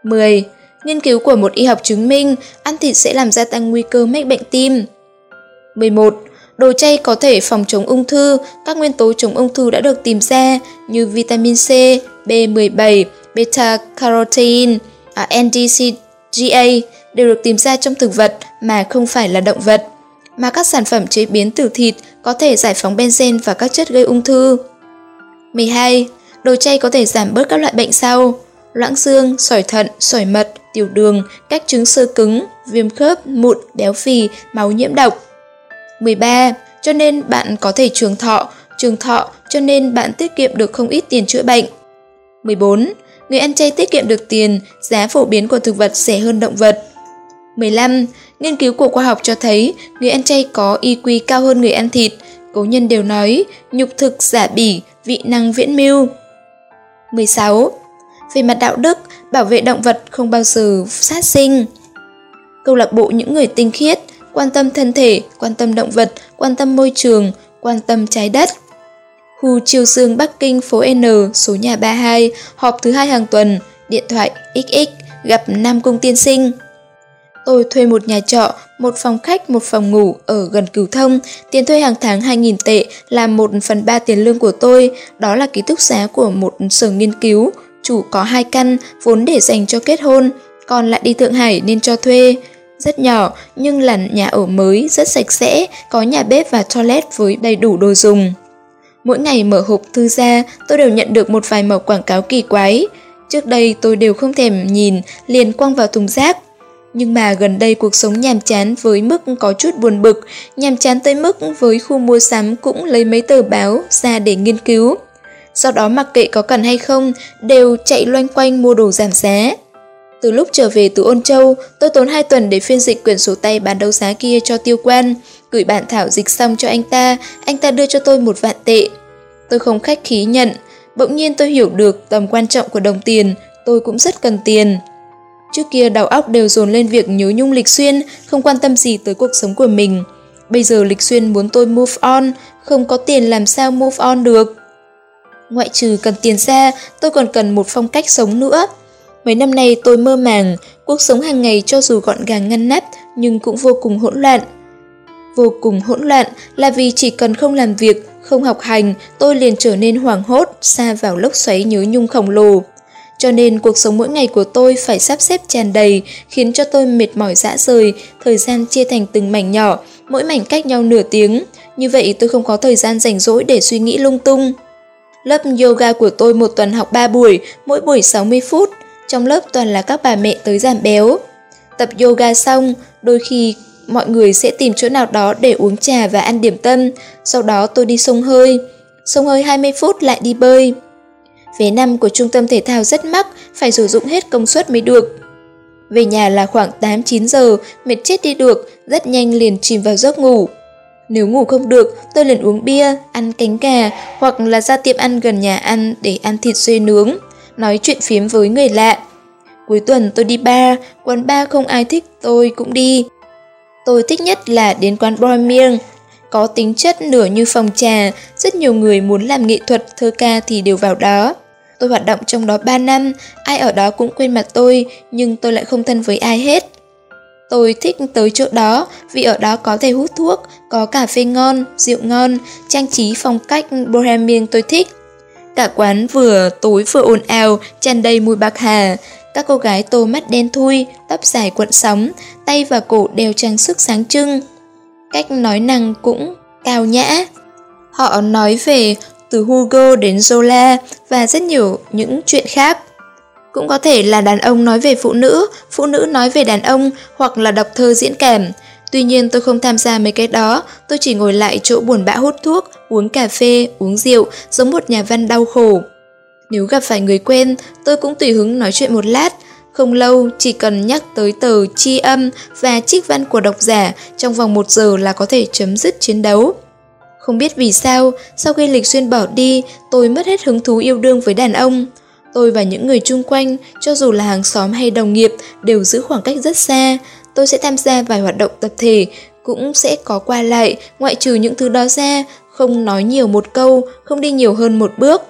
10. Nghiên cứu của một y học chứng minh ăn thịt sẽ làm gia tăng nguy cơ mắc bệnh tim. 11. Đồ chay có thể phòng chống ung thư, các nguyên tố chống ung thư đã được tìm ra như vitamin C, B17, beta-carotene, à, NDCGA đều được tìm ra trong thực vật mà không phải là động vật. Mà các sản phẩm chế biến từ thịt có thể giải phóng benzen và các chất gây ung thư. 12. Đồ chay có thể giảm bớt các loại bệnh sau loãng xương, sỏi thận, sỏi mật, tiểu đường, các chứng sơ cứng, viêm khớp, mụn, béo phì, máu nhiễm độc. 13. Cho nên bạn có thể trường thọ, trường thọ cho nên bạn tiết kiệm được không ít tiền chữa bệnh. 14. Người ăn chay tiết kiệm được tiền, giá phổ biến của thực vật rẻ hơn động vật. 15. Nghiên cứu của khoa học cho thấy người ăn chay có IQ cao hơn người ăn thịt. Cố nhân đều nói, nhục thực giả bỉ, vị năng viễn mưu. 16. Về mặt đạo đức, bảo vệ động vật không bao giờ sát sinh. Câu lạc bộ những người tinh khiết, quan tâm thân thể, quan tâm động vật, quan tâm môi trường, quan tâm trái đất. Khu Triều Dương Bắc Kinh phố N, số nhà 32, họp thứ hai hàng tuần, điện thoại XX, gặp Nam Cung Tiên Sinh. Tôi thuê một nhà trọ, một phòng khách, một phòng ngủ ở gần Cửu Thông. Tiền thuê hàng tháng 2.000 tệ là 1 phần 3 tiền lương của tôi. Đó là ký túc xá của một sở nghiên cứu. Chủ có hai căn, vốn để dành cho kết hôn, còn lại đi Thượng Hải nên cho thuê. Rất nhỏ, nhưng là nhà ở mới, rất sạch sẽ, có nhà bếp và toilet với đầy đủ đồ dùng. Mỗi ngày mở hộp thư ra, tôi đều nhận được một vài mẫu quảng cáo kỳ quái. Trước đây tôi đều không thèm nhìn, liền quăng vào thùng rác. Nhưng mà gần đây cuộc sống nhàm chán với mức có chút buồn bực, nhàm chán tới mức với khu mua sắm cũng lấy mấy tờ báo ra để nghiên cứu. Sau đó mặc kệ có cần hay không, đều chạy loanh quanh mua đồ giảm giá. Từ lúc trở về từ Ôn Châu, tôi tốn 2 tuần để phiên dịch quyển sổ tay bán đấu giá kia cho tiêu quan. Gửi bản thảo dịch xong cho anh ta, anh ta đưa cho tôi một vạn tệ. Tôi không khách khí nhận, bỗng nhiên tôi hiểu được tầm quan trọng của đồng tiền, tôi cũng rất cần tiền. Trước kia đầu óc đều dồn lên việc nhớ nhung Lịch Xuyên, không quan tâm gì tới cuộc sống của mình. Bây giờ Lịch Xuyên muốn tôi move on, không có tiền làm sao move on được. Ngoại trừ cần tiền ra, tôi còn cần một phong cách sống nữa. Mấy năm nay tôi mơ màng, cuộc sống hàng ngày cho dù gọn gàng ngăn nắp nhưng cũng vô cùng hỗn loạn. Vô cùng hỗn loạn là vì chỉ cần không làm việc, không học hành, tôi liền trở nên hoảng hốt, xa vào lốc xoáy nhớ nhung khổng lồ. Cho nên cuộc sống mỗi ngày của tôi phải sắp xếp tràn đầy, khiến cho tôi mệt mỏi dã rời, thời gian chia thành từng mảnh nhỏ, mỗi mảnh cách nhau nửa tiếng. Như vậy tôi không có thời gian rảnh rỗi để suy nghĩ lung tung. Lớp yoga của tôi một tuần học 3 buổi, mỗi buổi 60 phút. Trong lớp toàn là các bà mẹ tới giảm béo. Tập yoga xong, đôi khi mọi người sẽ tìm chỗ nào đó để uống trà và ăn điểm tâm. Sau đó tôi đi sông hơi. Sông hơi 20 phút lại đi bơi. Vé năm của trung tâm thể thao rất mắc, phải sử dụng hết công suất mới được. Về nhà là khoảng 8-9 giờ, mệt chết đi được, rất nhanh liền chìm vào giấc ngủ. Nếu ngủ không được, tôi liền uống bia, ăn cánh gà hoặc là ra tiệm ăn gần nhà ăn để ăn thịt dê nướng, nói chuyện phiếm với người lạ. Cuối tuần tôi đi bar, quán bar không ai thích tôi cũng đi. Tôi thích nhất là đến quán Bohemian, có tính chất nửa như phòng trà, rất nhiều người muốn làm nghệ thuật, thơ ca thì đều vào đó. Tôi hoạt động trong đó 3 năm, ai ở đó cũng quên mặt tôi, nhưng tôi lại không thân với ai hết. Tôi thích tới chỗ đó vì ở đó có thể hút thuốc, có cà phê ngon, rượu ngon, trang trí phong cách bohemian tôi thích. Cả quán vừa tối vừa ồn ào, tràn đầy mùi bạc hà. Các cô gái tô mắt đen thui, tóc dài cuộn sóng, tay và cổ đeo trang sức sáng trưng. Cách nói năng cũng cao nhã. Họ nói về từ Hugo đến Zola và rất nhiều những chuyện khác. Cũng có thể là đàn ông nói về phụ nữ, phụ nữ nói về đàn ông hoặc là đọc thơ diễn cảm. Tuy nhiên tôi không tham gia mấy cái đó, tôi chỉ ngồi lại chỗ buồn bã hút thuốc, uống cà phê, uống rượu, giống một nhà văn đau khổ. Nếu gặp phải người quen, tôi cũng tùy hứng nói chuyện một lát. Không lâu, chỉ cần nhắc tới tờ chi âm và trích văn của độc giả trong vòng một giờ là có thể chấm dứt chiến đấu. Không biết vì sao, sau khi Lịch Xuyên bỏ đi, tôi mất hết hứng thú yêu đương với đàn ông. Tôi và những người chung quanh, cho dù là hàng xóm hay đồng nghiệp, đều giữ khoảng cách rất xa. Tôi sẽ tham gia vài hoạt động tập thể, cũng sẽ có qua lại, ngoại trừ những thứ đó ra, không nói nhiều một câu, không đi nhiều hơn một bước.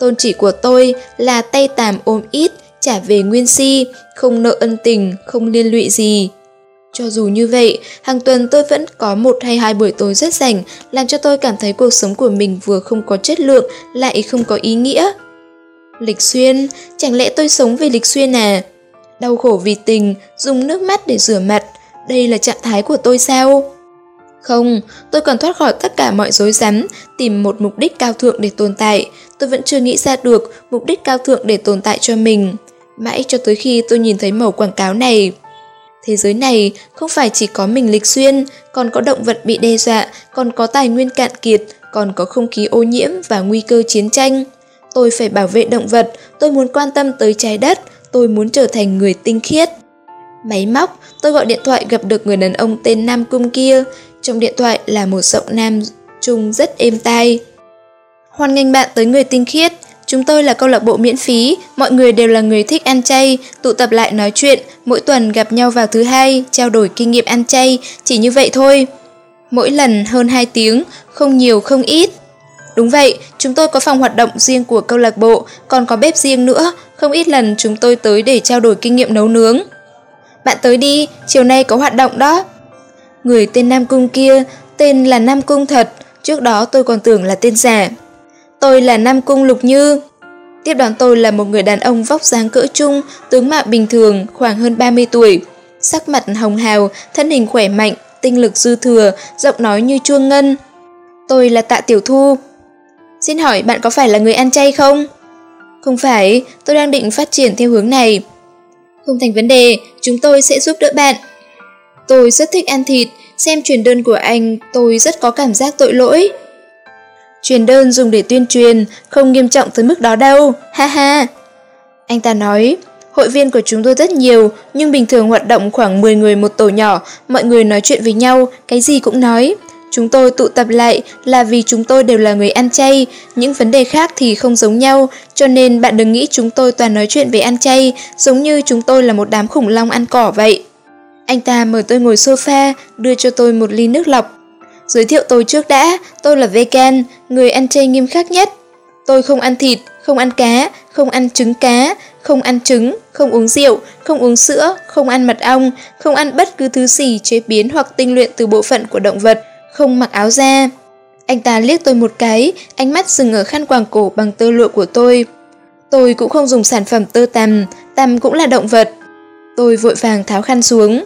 Tôn chỉ của tôi là tay tàm ôm ít, trả về nguyên si, không nợ ân tình, không liên lụy gì. Cho dù như vậy, hàng tuần tôi vẫn có một hay hai buổi tối rất rảnh, làm cho tôi cảm thấy cuộc sống của mình vừa không có chất lượng, lại không có ý nghĩa. Lịch xuyên, chẳng lẽ tôi sống vì lịch xuyên à? Đau khổ vì tình, dùng nước mắt để rửa mặt, đây là trạng thái của tôi sao? Không, tôi cần thoát khỏi tất cả mọi rối rắm, tìm một mục đích cao thượng để tồn tại. Tôi vẫn chưa nghĩ ra được mục đích cao thượng để tồn tại cho mình. Mãi cho tới khi tôi nhìn thấy màu quảng cáo này. Thế giới này không phải chỉ có mình lịch xuyên, còn có động vật bị đe dọa, còn có tài nguyên cạn kiệt, còn có không khí ô nhiễm và nguy cơ chiến tranh. Tôi phải bảo vệ động vật, tôi muốn quan tâm tới trái đất, tôi muốn trở thành người tinh khiết. Máy móc, tôi gọi điện thoại gặp được người đàn ông tên Nam Cung kia. Trong điện thoại là một giọng nam trung rất êm tai. Hoan nghênh bạn tới người tinh khiết. Chúng tôi là câu lạc bộ miễn phí, mọi người đều là người thích ăn chay, tụ tập lại nói chuyện, mỗi tuần gặp nhau vào thứ hai, trao đổi kinh nghiệm ăn chay, chỉ như vậy thôi. Mỗi lần hơn 2 tiếng, không nhiều không ít. Đúng vậy, chúng tôi có phòng hoạt động riêng của câu lạc bộ, còn có bếp riêng nữa, không ít lần chúng tôi tới để trao đổi kinh nghiệm nấu nướng. Bạn tới đi, chiều nay có hoạt động đó. Người tên Nam Cung kia, tên là Nam Cung thật, trước đó tôi còn tưởng là tên giả. Tôi là Nam Cung Lục Như. Tiếp đón tôi là một người đàn ông vóc dáng cỡ trung, tướng mạo bình thường, khoảng hơn 30 tuổi. Sắc mặt hồng hào, thân hình khỏe mạnh, tinh lực dư thừa, giọng nói như chuông ngân. Tôi là Tạ Tiểu Thu. Xin hỏi bạn có phải là người ăn chay không? Không phải, tôi đang định phát triển theo hướng này. Không thành vấn đề, chúng tôi sẽ giúp đỡ bạn. Tôi rất thích ăn thịt, xem truyền đơn của anh tôi rất có cảm giác tội lỗi. Truyền đơn dùng để tuyên truyền, không nghiêm trọng tới mức đó đâu, ha ha. Anh ta nói, hội viên của chúng tôi rất nhiều, nhưng bình thường hoạt động khoảng 10 người một tổ nhỏ, mọi người nói chuyện với nhau, cái gì cũng nói. Chúng tôi tụ tập lại là vì chúng tôi đều là người ăn chay, những vấn đề khác thì không giống nhau, cho nên bạn đừng nghĩ chúng tôi toàn nói chuyện về ăn chay, giống như chúng tôi là một đám khủng long ăn cỏ vậy. Anh ta mời tôi ngồi sofa, đưa cho tôi một ly nước lọc. Giới thiệu tôi trước đã, tôi là vegan, người ăn chay nghiêm khắc nhất. Tôi không ăn thịt, không ăn cá, không ăn trứng cá, không ăn trứng, không uống rượu, không uống sữa, không ăn mật ong, không ăn bất cứ thứ gì chế biến hoặc tinh luyện từ bộ phận của động vật, không mặc áo da. Anh ta liếc tôi một cái, ánh mắt dừng ở khăn quàng cổ bằng tơ lụa của tôi. Tôi cũng không dùng sản phẩm tơ tằm, tằm cũng là động vật. Tôi vội vàng tháo khăn xuống.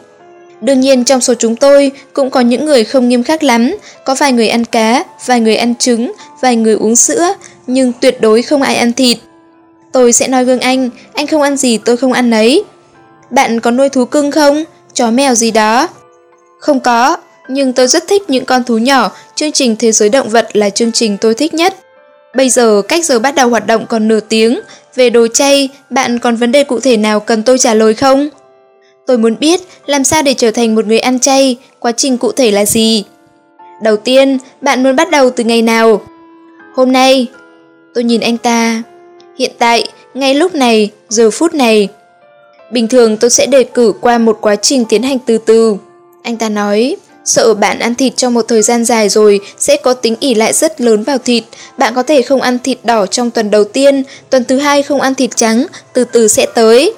Đương nhiên trong số chúng tôi cũng có những người không nghiêm khắc lắm, có vài người ăn cá, vài người ăn trứng, vài người uống sữa, nhưng tuyệt đối không ai ăn thịt. Tôi sẽ nói gương anh, anh không ăn gì tôi không ăn nấy. Bạn có nuôi thú cưng không? Chó mèo gì đó? Không có, nhưng tôi rất thích những con thú nhỏ, chương trình Thế giới động vật là chương trình tôi thích nhất. Bây giờ cách giờ bắt đầu hoạt động còn nửa tiếng, về đồ chay, bạn còn vấn đề cụ thể nào cần tôi trả lời không? Tôi muốn biết làm sao để trở thành một người ăn chay, quá trình cụ thể là gì? Đầu tiên, bạn muốn bắt đầu từ ngày nào? Hôm nay. Tôi nhìn anh ta. Hiện tại, ngay lúc này, giờ phút này. Bình thường tôi sẽ đề cử qua một quá trình tiến hành từ từ. Anh ta nói, sợ bạn ăn thịt trong một thời gian dài rồi sẽ có tính ỉ lại rất lớn vào thịt. Bạn có thể không ăn thịt đỏ trong tuần đầu tiên, tuần thứ hai không ăn thịt trắng, từ từ sẽ tới.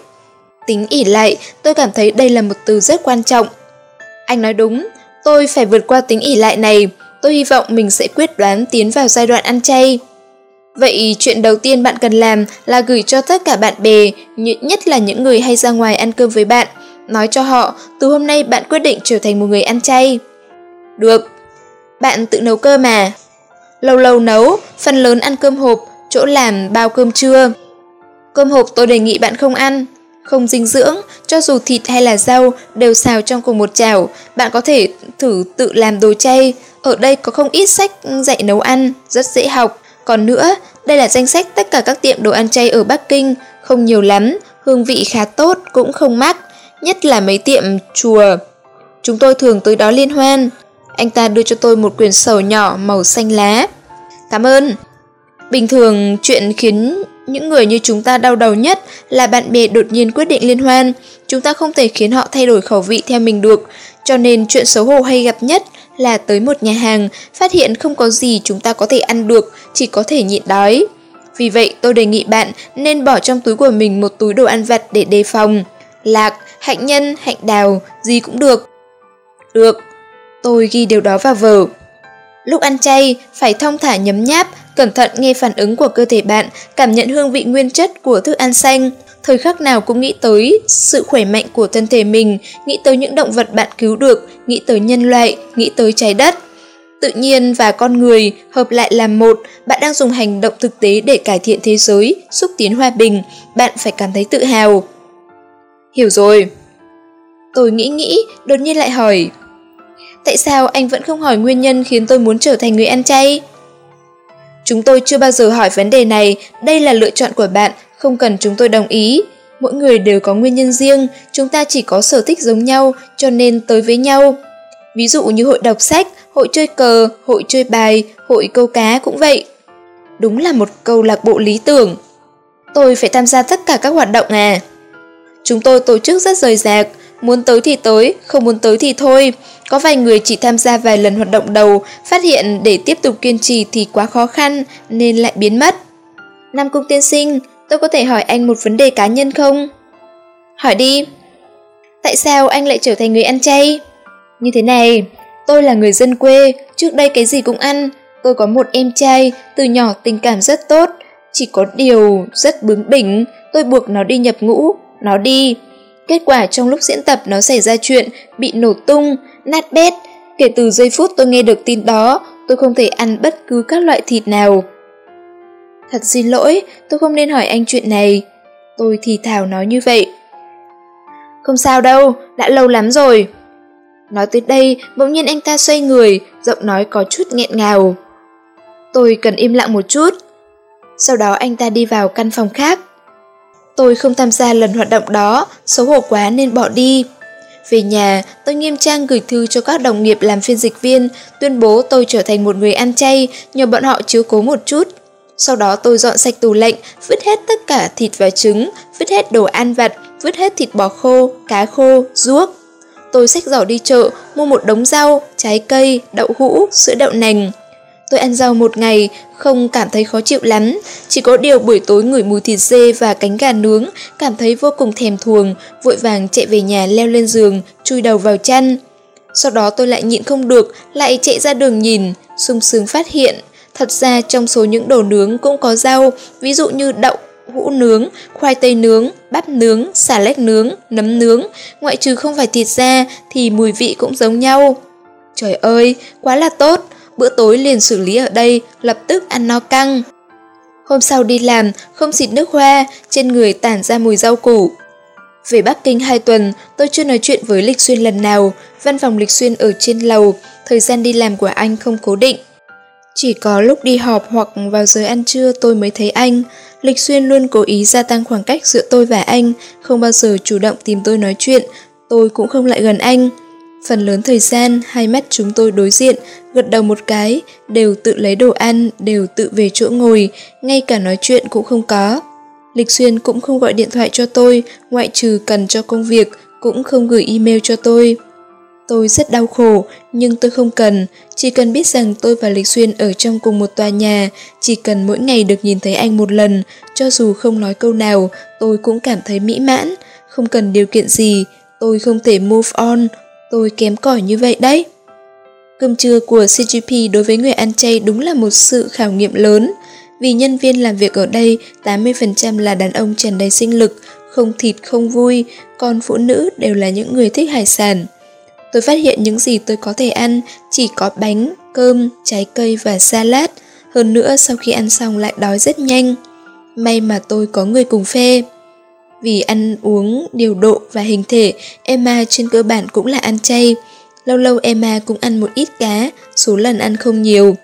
Tính ỉ lại, tôi cảm thấy đây là một từ rất quan trọng. Anh nói đúng, tôi phải vượt qua tính ỉ lại này. Tôi hy vọng mình sẽ quyết đoán tiến vào giai đoạn ăn chay. Vậy chuyện đầu tiên bạn cần làm là gửi cho tất cả bạn bè, nhất là những người hay ra ngoài ăn cơm với bạn. Nói cho họ, từ hôm nay bạn quyết định trở thành một người ăn chay. Được. Bạn tự nấu cơm mà. Lâu lâu nấu, phần lớn ăn cơm hộp, chỗ làm bao cơm trưa. Cơm hộp tôi đề nghị bạn không ăn. Không dinh dưỡng, cho dù thịt hay là rau đều xào trong cùng một chảo, bạn có thể thử tự làm đồ chay. Ở đây có không ít sách dạy nấu ăn, rất dễ học. Còn nữa, đây là danh sách tất cả các tiệm đồ ăn chay ở Bắc Kinh, không nhiều lắm, hương vị khá tốt, cũng không mắc, nhất là mấy tiệm chùa. Chúng tôi thường tới đó liên hoan. Anh ta đưa cho tôi một quyển sổ nhỏ màu xanh lá. Cảm ơn. Bình thường, chuyện khiến những người như chúng ta đau đầu nhất là bạn bè đột nhiên quyết định liên hoan. Chúng ta không thể khiến họ thay đổi khẩu vị theo mình được, cho nên chuyện xấu hổ hay gặp nhất là tới một nhà hàng, phát hiện không có gì chúng ta có thể ăn được, chỉ có thể nhịn đói. Vì vậy tôi đề nghị bạn nên bỏ trong túi của mình một túi đồ ăn vặt để đề phòng. Lạc, hạnh nhân, hạnh đào, gì cũng được. Được, tôi ghi điều đó vào vở. Lúc ăn chay, phải thông thả nhấm nháp, cẩn thận nghe phản ứng của cơ thể bạn, cảm nhận hương vị nguyên chất của thức ăn xanh. Thời khắc nào cũng nghĩ tới sự khỏe mạnh của thân thể mình, nghĩ tới những động vật bạn cứu được, nghĩ tới nhân loại, nghĩ tới trái đất. Tự nhiên và con người hợp lại làm một, bạn đang dùng hành động thực tế để cải thiện thế giới, xúc tiến hòa bình, bạn phải cảm thấy tự hào. Hiểu rồi. Tôi nghĩ nghĩ, đột nhiên lại hỏi. Tại sao anh vẫn không hỏi nguyên nhân khiến tôi muốn trở thành người ăn chay? Chúng tôi chưa bao giờ hỏi vấn đề này, đây là lựa chọn của bạn, không cần chúng tôi đồng ý. Mỗi người đều có nguyên nhân riêng, chúng ta chỉ có sở thích giống nhau, cho nên tới với nhau. Ví dụ như hội đọc sách, hội chơi cờ, hội chơi bài, hội câu cá cũng vậy. Đúng là một câu lạc bộ lý tưởng. Tôi phải tham gia tất cả các hoạt động à. Chúng tôi tổ chức rất rời rạc, muốn tới thì tới, không muốn tới thì thôi. Có vài người chỉ tham gia vài lần hoạt động đầu, phát hiện để tiếp tục kiên trì thì quá khó khăn nên lại biến mất. Nam Cung tiên sinh, tôi có thể hỏi anh một vấn đề cá nhân không? Hỏi đi. Tại sao anh lại trở thành người ăn chay? Như thế này, tôi là người dân quê, trước đây cái gì cũng ăn. Tôi có một em trai, từ nhỏ tình cảm rất tốt. Chỉ có điều rất bướng bỉnh, tôi buộc nó đi nhập ngũ, nó đi. Kết quả trong lúc diễn tập nó xảy ra chuyện, bị nổ tung, nát bét. Kể từ giây phút tôi nghe được tin đó, tôi không thể ăn bất cứ các loại thịt nào. Thật xin lỗi, tôi không nên hỏi anh chuyện này. Tôi thì thảo nói như vậy. Không sao đâu, đã lâu lắm rồi. Nói tới đây, bỗng nhiên anh ta xoay người, giọng nói có chút nghẹn ngào. Tôi cần im lặng một chút. Sau đó anh ta đi vào căn phòng khác. Tôi không tham gia lần hoạt động đó, xấu hổ quá nên bỏ đi. Về nhà, tôi nghiêm trang gửi thư cho các đồng nghiệp làm phiên dịch viên, tuyên bố tôi trở thành một người ăn chay, nhờ bọn họ chiếu cố một chút. Sau đó tôi dọn sạch tủ lạnh, vứt hết tất cả thịt và trứng, vứt hết đồ ăn vặt, vứt hết thịt bò khô, cá khô, ruốc. Tôi xách giỏ đi chợ, mua một đống rau, trái cây, đậu hũ, sữa đậu nành. Tôi ăn rau một ngày, không cảm thấy khó chịu lắm, chỉ có điều buổi tối ngửi mùi thịt dê và cánh gà nướng, cảm thấy vô cùng thèm thuồng, vội vàng chạy về nhà leo lên giường, chui đầu vào chăn. Sau đó tôi lại nhịn không được, lại chạy ra đường nhìn, sung sướng phát hiện. Thật ra trong số những đồ nướng cũng có rau, ví dụ như đậu, hũ nướng, khoai tây nướng, bắp nướng, xà lách nướng, nấm nướng, ngoại trừ không phải thịt ra thì mùi vị cũng giống nhau. Trời ơi, quá là tốt, bữa tối liền xử lý ở đây, lập tức ăn no căng. Hôm sau đi làm, không xịt nước hoa, trên người tản ra mùi rau củ. Về Bắc Kinh 2 tuần, tôi chưa nói chuyện với Lịch Xuyên lần nào, văn phòng Lịch Xuyên ở trên lầu, thời gian đi làm của anh không cố định. Chỉ có lúc đi họp hoặc vào giờ ăn trưa tôi mới thấy anh. Lịch Xuyên luôn cố ý gia tăng khoảng cách giữa tôi và anh, không bao giờ chủ động tìm tôi nói chuyện, tôi cũng không lại gần anh. Phần lớn thời gian, hai mắt chúng tôi đối diện, gật đầu một cái, đều tự lấy đồ ăn, đều tự về chỗ ngồi, ngay cả nói chuyện cũng không có. Lịch Xuyên cũng không gọi điện thoại cho tôi, ngoại trừ cần cho công việc, cũng không gửi email cho tôi. Tôi rất đau khổ, nhưng tôi không cần. Chỉ cần biết rằng tôi và Lịch Xuyên ở trong cùng một tòa nhà, chỉ cần mỗi ngày được nhìn thấy anh một lần, cho dù không nói câu nào, tôi cũng cảm thấy mỹ mãn. Không cần điều kiện gì, tôi không thể move on. Tôi kém cỏi như vậy đấy. Cơm trưa của CGP đối với người ăn chay đúng là một sự khảo nghiệm lớn. Vì nhân viên làm việc ở đây 80% là đàn ông tràn đầy sinh lực, không thịt không vui, còn phụ nữ đều là những người thích hải sản. Tôi phát hiện những gì tôi có thể ăn chỉ có bánh, cơm, trái cây và salad. Hơn nữa sau khi ăn xong lại đói rất nhanh. May mà tôi có người cùng phe. Vì ăn uống điều độ và hình thể, Emma trên cơ bản cũng là ăn chay. Lâu lâu Emma cũng ăn một ít cá, số lần ăn không nhiều.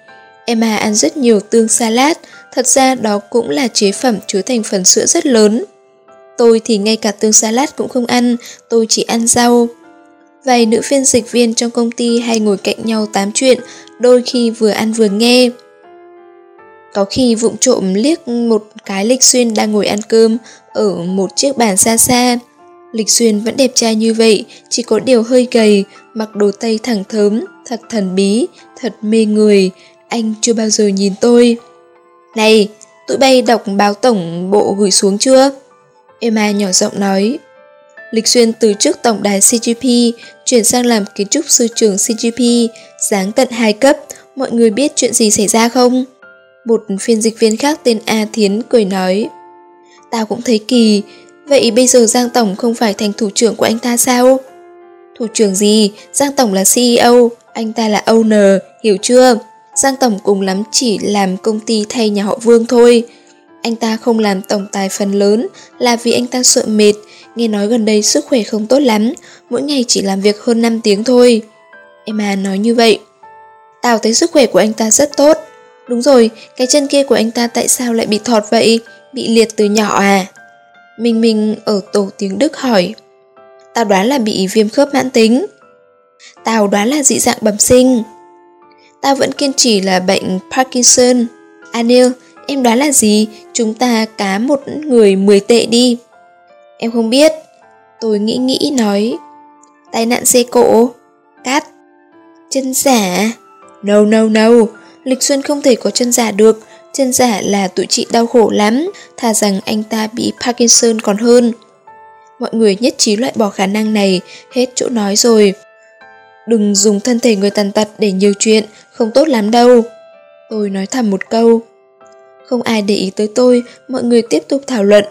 Emma ăn rất nhiều tương salad, thật ra đó cũng là chế phẩm chứa thành phần sữa rất lớn. Tôi thì ngay cả tương salad cũng không ăn, tôi chỉ ăn rau. Vài nữ phiên dịch viên trong công ty hay ngồi cạnh nhau tám chuyện, đôi khi vừa ăn vừa nghe. Có khi vụng trộm liếc một cái Lịch Xuyên đang ngồi ăn cơm ở một chiếc bàn xa xa. Lịch Xuyên vẫn đẹp trai như vậy, chỉ có điều hơi gầy, mặc đồ tây thẳng thớm, thật thần bí, thật mê người. Anh chưa bao giờ nhìn tôi. Này, tụi bay đọc báo tổng bộ gửi xuống chưa? Emma nhỏ giọng nói. Lịch Xuyên từ trước tổng đài CGP, chuyển sang làm kiến trúc sư trưởng CGP, dáng tận hai cấp, mọi người biết chuyện gì xảy ra không? Một phiên dịch viên khác tên A Thiến cười nói. Tao cũng thấy kỳ, vậy bây giờ Giang Tổng không phải thành thủ trưởng của anh ta sao? Thủ trưởng gì? Giang Tổng là CEO, anh ta là owner, hiểu chưa? Giang Tổng cùng lắm chỉ làm công ty thay nhà họ Vương thôi. Anh ta không làm tổng tài phần lớn là vì anh ta sợ mệt, nghe nói gần đây sức khỏe không tốt lắm, mỗi ngày chỉ làm việc hơn 5 tiếng thôi. Emma à, nói như vậy. Tao thấy sức khỏe của anh ta rất tốt. Đúng rồi, cái chân kia của anh ta tại sao lại bị thọt vậy? Bị liệt từ nhỏ à? Minh Minh ở tổ tiếng Đức hỏi. Tao đoán là bị viêm khớp mãn tính. Tao đoán là dị dạng bẩm sinh. Tao vẫn kiên trì là bệnh Parkinson. À, Anil, em đoán là gì? Chúng ta cá một người 10 tệ đi. Em không biết. Tôi nghĩ nghĩ nói. Tai nạn xe cộ. Cát. Chân giả. No no no. Lịch Xuân không thể có chân giả được. Chân giả là tụi chị đau khổ lắm. Thà rằng anh ta bị Parkinson còn hơn. Mọi người nhất trí loại bỏ khả năng này. Hết chỗ nói rồi. Đừng dùng thân thể người tàn tật để nhiều chuyện, không tốt lắm đâu. Tôi nói thầm một câu. Không ai để ý tới tôi, mọi người tiếp tục thảo luận.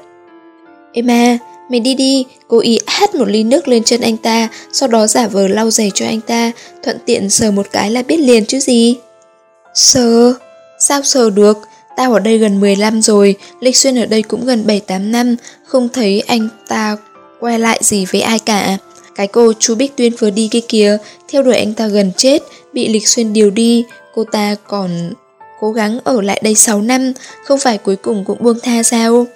Emma, mày đi đi, cố ý hát một ly nước lên chân anh ta, sau đó giả vờ lau giày cho anh ta, thuận tiện sờ một cái là biết liền chứ gì. Sờ? Sao sờ được? Tao ở đây gần 15 rồi, Lịch Xuyên ở đây cũng gần 7-8 năm, không thấy anh ta quay lại gì với ai cả. Cái cô chú Bích Tuyên vừa đi kia kìa, theo đuổi anh ta gần chết, bị Lịch Xuyên điều đi, cô ta còn cố gắng ở lại đây 6 năm, không phải cuối cùng cũng buông tha sao?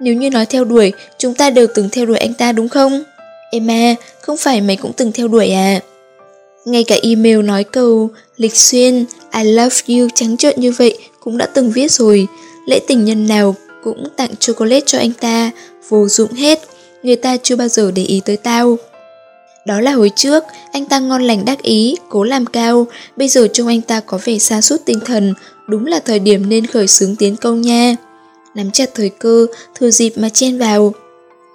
Nếu như nói theo đuổi, chúng ta đều từng theo đuổi anh ta đúng không? Emma, không phải mày cũng từng theo đuổi à? Ngay cả email nói câu Lịch Xuyên, I love you trắng trợn như vậy cũng đã từng viết rồi. Lễ tình nhân nào cũng tặng chocolate cho anh ta, vô dụng hết. Người ta chưa bao giờ để ý tới tao. Đó là hồi trước, anh ta ngon lành đắc ý, cố làm cao, bây giờ trông anh ta có vẻ xa suốt tinh thần, đúng là thời điểm nên khởi xướng tiến công nha. Nắm chặt thời cơ, thừa dịp mà chen vào.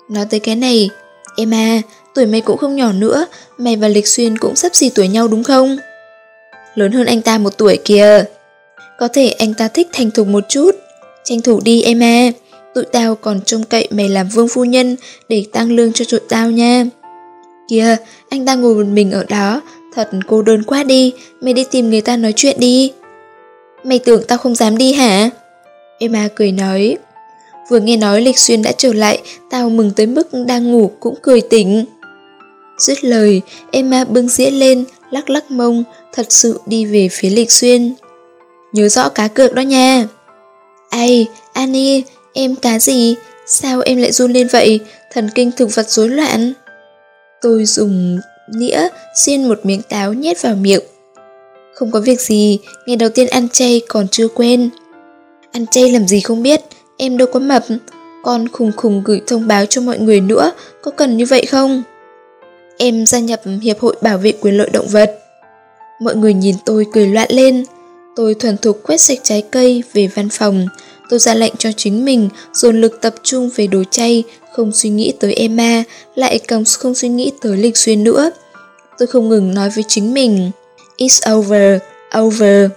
Nói tới cái này, Emma, à, tuổi mày cũng không nhỏ nữa, mày và Lịch Xuyên cũng sắp xỉ tuổi nhau đúng không? Lớn hơn anh ta một tuổi kìa. Có thể anh ta thích thành thục một chút. Tranh thủ đi Emma, à. tụi tao còn trông cậy mày làm vương phu nhân để tăng lương cho tụi tao nha. Kìa, anh ta ngồi một mình ở đó, thật cô đơn quá đi, mày đi tìm người ta nói chuyện đi. Mày tưởng tao không dám đi hả? Emma à cười nói. Vừa nghe nói Lịch Xuyên đã trở lại, tao mừng tới mức đang ngủ cũng cười tỉnh. Dứt lời, Emma bưng dĩa lên, lắc lắc mông, thật sự đi về phía Lịch Xuyên. Nhớ rõ cá cược đó nha. Ai, Annie, em cá gì? Sao em lại run lên vậy? Thần kinh thực vật rối loạn. Tôi dùng nĩa xiên một miếng táo nhét vào miệng. Không có việc gì, ngày đầu tiên ăn chay còn chưa quen. Ăn chay làm gì không biết, em đâu có mập. Con khùng khùng gửi thông báo cho mọi người nữa, có cần như vậy không? Em gia nhập Hiệp hội Bảo vệ quyền lợi động vật. Mọi người nhìn tôi cười loạn lên. Tôi thuần thục quét sạch trái cây về văn phòng. Tôi ra lệnh cho chính mình dồn lực tập trung về đồ chay, không suy nghĩ tới Emma, lại càng không suy nghĩ tới Lịch Xuyên nữa. Tôi không ngừng nói với chính mình, It's over, over.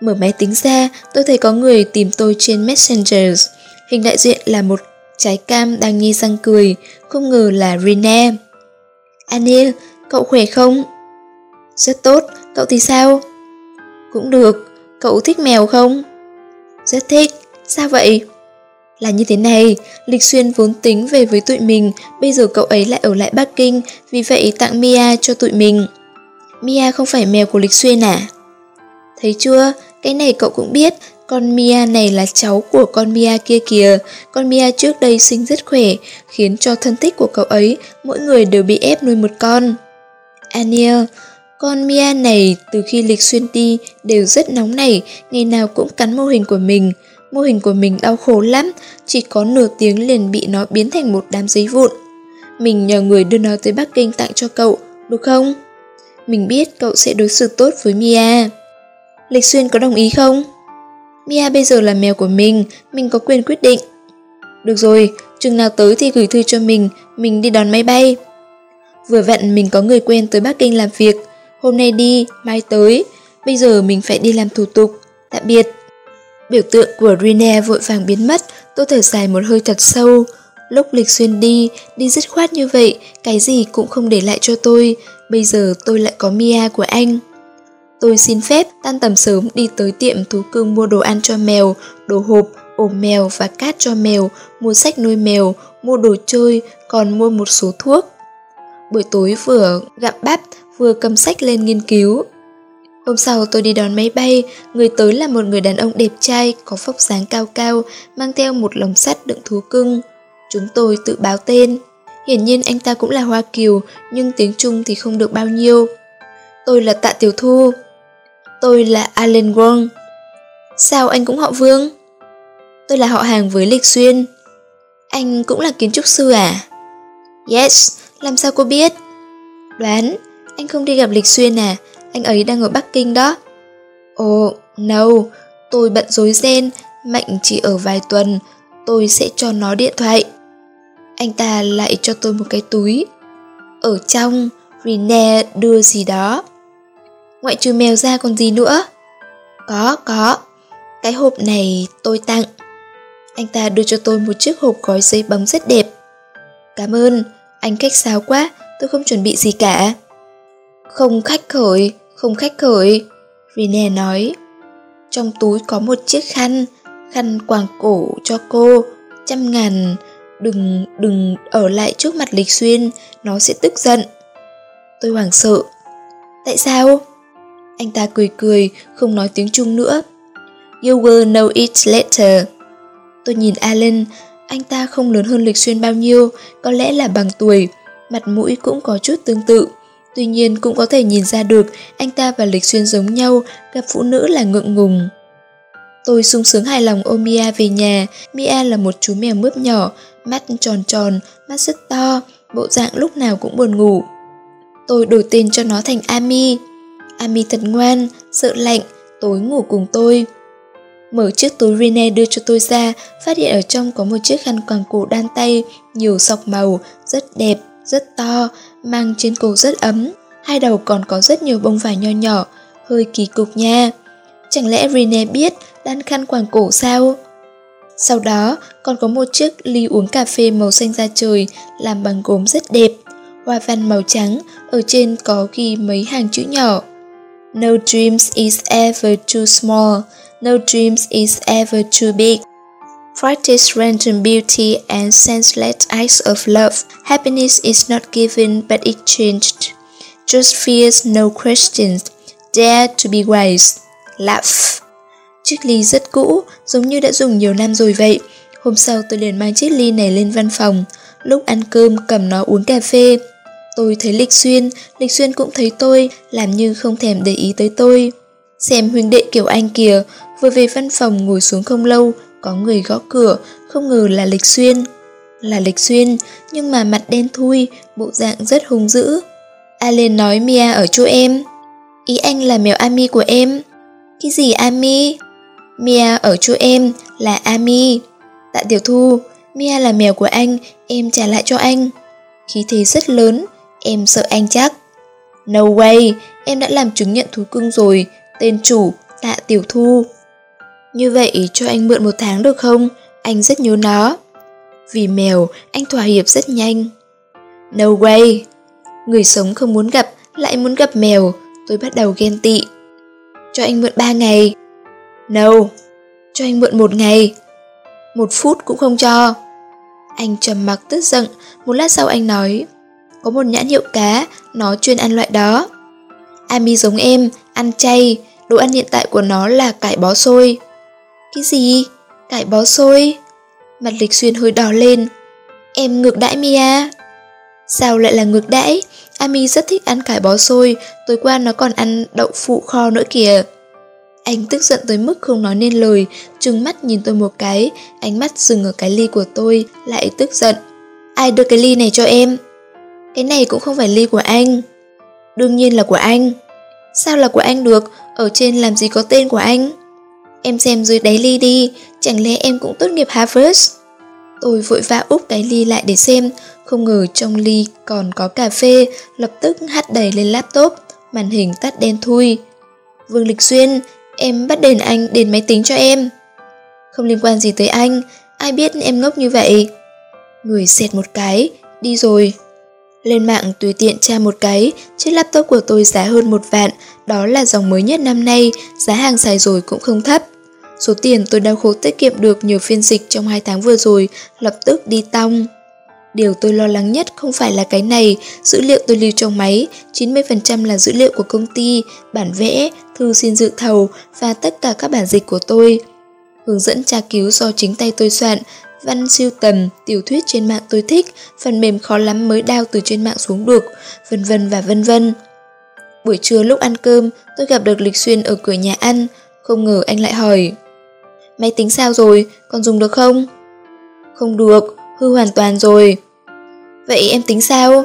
Mở máy tính ra, tôi thấy có người tìm tôi trên Messenger. Hình đại diện là một trái cam đang nhi răng cười, không ngờ là Rina. Anil, cậu khỏe không? Rất tốt, cậu thì sao? Cũng được, cậu thích mèo không? Rất thích, sao vậy? Là như thế này, Lịch Xuyên vốn tính về với tụi mình, bây giờ cậu ấy lại ở lại Bắc Kinh, vì vậy tặng Mia cho tụi mình. Mia không phải mèo của Lịch Xuyên à? Thấy chưa, cái này cậu cũng biết, con Mia này là cháu của con Mia kia kìa. Con Mia trước đây sinh rất khỏe, khiến cho thân thích của cậu ấy, mỗi người đều bị ép nuôi một con. Ania, con Mia này từ khi lịch xuyên đi đều rất nóng nảy, ngày nào cũng cắn mô hình của mình. Mô hình của mình đau khổ lắm, chỉ có nửa tiếng liền bị nó biến thành một đám giấy vụn. Mình nhờ người đưa nó tới Bắc Kinh tặng cho cậu, được không? Mình biết cậu sẽ đối xử tốt với Mia. Lịch Xuyên có đồng ý không? Mia bây giờ là mèo của mình, mình có quyền quyết định. Được rồi, chừng nào tới thì gửi thư cho mình, mình đi đón máy bay. Vừa vặn mình có người quen tới Bắc Kinh làm việc, hôm nay đi, mai tới, bây giờ mình phải đi làm thủ tục, tạm biệt. Biểu tượng của Rene vội vàng biến mất, tôi thở dài một hơi thật sâu. Lúc lịch xuyên đi, đi dứt khoát như vậy, cái gì cũng không để lại cho tôi, bây giờ tôi lại có Mia của anh. Tôi xin phép tan tầm sớm đi tới tiệm thú cưng mua đồ ăn cho mèo, đồ hộp, ổ mèo và cát cho mèo, mua sách nuôi mèo, mua đồ chơi, còn mua một số thuốc. Buổi tối vừa gặm bắp, vừa cầm sách lên nghiên cứu. Hôm sau tôi đi đón máy bay, người tới là một người đàn ông đẹp trai, có phốc dáng cao cao, mang theo một lồng sắt đựng thú cưng. Chúng tôi tự báo tên. Hiển nhiên anh ta cũng là Hoa Kiều, nhưng tiếng Trung thì không được bao nhiêu. Tôi là Tạ Tiểu Thu. Tôi là Alan Wong. Sao anh cũng họ Vương? Tôi là họ hàng với Lịch Xuyên. Anh cũng là kiến trúc sư à? Yes, làm sao cô biết? Đoán, anh không đi gặp Lịch Xuyên à? Anh ấy đang ở Bắc Kinh đó. Ồ, oh, no, tôi bận rối ren, Mạnh chỉ ở vài tuần, tôi sẽ cho nó điện thoại. Anh ta lại cho tôi một cái túi. Ở trong, Rene đưa gì đó. Ngoại trừ mèo ra còn gì nữa? Có, có. Cái hộp này tôi tặng. Anh ta đưa cho tôi một chiếc hộp gói giấy bóng rất đẹp. Cảm ơn, anh khách sáo quá, tôi không chuẩn bị gì cả. Không khách khởi, không khách khởi, Rene nói. Trong túi có một chiếc khăn, khăn quàng cổ cho cô, trăm ngàn. Đừng, đừng ở lại trước mặt Lịch Xuyên, nó sẽ tức giận. Tôi hoảng sợ. Tại sao? Anh ta cười cười, không nói tiếng Trung nữa. You will know it later. Tôi nhìn Alan, anh ta không lớn hơn Lịch Xuyên bao nhiêu, có lẽ là bằng tuổi, mặt mũi cũng có chút tương tự. Tuy nhiên cũng có thể nhìn ra được anh ta và Lịch Xuyên giống nhau, gặp phụ nữ là ngượng ngùng. Tôi sung sướng hài lòng ôm Mia về nhà, Mia là một chú mèo mướp nhỏ, mắt tròn tròn, mắt rất to, bộ dạng lúc nào cũng buồn ngủ. Tôi đổi tên cho nó thành Ami. À Ami thật ngoan, sợ lạnh, tối ngủ cùng tôi. Mở chiếc túi Rene đưa cho tôi ra, phát hiện ở trong có một chiếc khăn quàng cổ đan tay, nhiều sọc màu, rất đẹp, rất to, mang trên cổ rất ấm. Hai đầu còn có rất nhiều bông vải nho nhỏ, hơi kỳ cục nha. Chẳng lẽ Rene biết đan khăn quàng cổ sao? Sau đó còn có một chiếc ly uống cà phê màu xanh da trời làm bằng gốm rất đẹp. Hoa văn màu trắng, ở trên có ghi mấy hàng chữ nhỏ. No dreams is ever too small, no dreams is ever too big. Practice random beauty and senseless acts of love. Happiness is not given but exchanged. Just fears no questions. Dare to be wise. Laugh. Chiếc ly rất cũ, giống như đã dùng nhiều năm rồi vậy. Hôm sau tôi liền mang chiếc ly này lên văn phòng. Lúc ăn cơm cầm nó uống cà phê. Tôi thấy Lịch Xuyên, Lịch Xuyên cũng thấy tôi, làm như không thèm để ý tới tôi. Xem huynh đệ kiểu anh kìa, vừa về văn phòng ngồi xuống không lâu, có người gõ cửa, không ngờ là Lịch Xuyên. Là Lịch Xuyên, nhưng mà mặt đen thui, bộ dạng rất hung dữ. a Allen nói Mia ở chỗ em. Ý anh là mèo Ami của em. Cái gì Ami? Mia ở chỗ em là Ami. Tạ Tiểu Thu, Mia là mèo của anh, em trả lại cho anh. Khí thế rất lớn, em sợ anh chắc. No way, em đã làm chứng nhận thú cưng rồi, tên chủ, Tạ Tiểu Thu. Như vậy cho anh mượn một tháng được không? Anh rất nhớ nó. Vì mèo, anh thỏa hiệp rất nhanh. No way. Người sống không muốn gặp, lại muốn gặp mèo, tôi bắt đầu ghen tị. Cho anh mượn 3 ngày. No. Cho anh mượn một ngày. Một phút cũng không cho. Anh trầm mặc tức giận, một lát sau anh nói. Có một nhãn hiệu cá, nó chuyên ăn loại đó. Ami giống em, ăn chay, đồ ăn hiện tại của nó là cải bó xôi. Cái gì? Cải bó xôi? Mặt lịch xuyên hơi đỏ lên. Em ngược đãi Mia. À? Sao lại là ngược đãi? Ami rất thích ăn cải bó xôi, tối qua nó còn ăn đậu phụ kho nữa kìa. Anh tức giận tới mức không nói nên lời, trừng mắt nhìn tôi một cái, ánh mắt dừng ở cái ly của tôi, lại tức giận. Ai đưa cái ly này cho em? Cái này cũng không phải ly của anh. Đương nhiên là của anh. Sao là của anh được, ở trên làm gì có tên của anh? Em xem dưới đáy ly đi, chẳng lẽ em cũng tốt nghiệp Harvard? Tôi vội vã úp cái ly lại để xem, không ngờ trong ly còn có cà phê, lập tức hắt đầy lên laptop, màn hình tắt đen thui. Vương Lịch Xuyên, em bắt đền anh đền máy tính cho em. Không liên quan gì tới anh, ai biết em ngốc như vậy. Người xẹt một cái, đi rồi. Lên mạng tùy tiện tra một cái, chiếc laptop của tôi giá hơn một vạn, đó là dòng mới nhất năm nay, giá hàng xài rồi cũng không thấp. Số tiền tôi đau khổ tiết kiệm được nhiều phiên dịch trong 2 tháng vừa rồi lập tức đi tong. Điều tôi lo lắng nhất không phải là cái này, dữ liệu tôi lưu trong máy, 90% là dữ liệu của công ty, bản vẽ, thư xin dự thầu và tất cả các bản dịch của tôi. Hướng dẫn tra cứu do chính tay tôi soạn, văn siêu tầm, tiểu thuyết trên mạng tôi thích, phần mềm khó lắm mới đao từ trên mạng xuống được, vân vân và vân vân. Buổi trưa lúc ăn cơm, tôi gặp được Lịch Xuyên ở cửa nhà ăn, không ngờ anh lại hỏi. Máy tính sao rồi, còn dùng được không? Không được, hư hoàn toàn rồi. Vậy em tính sao?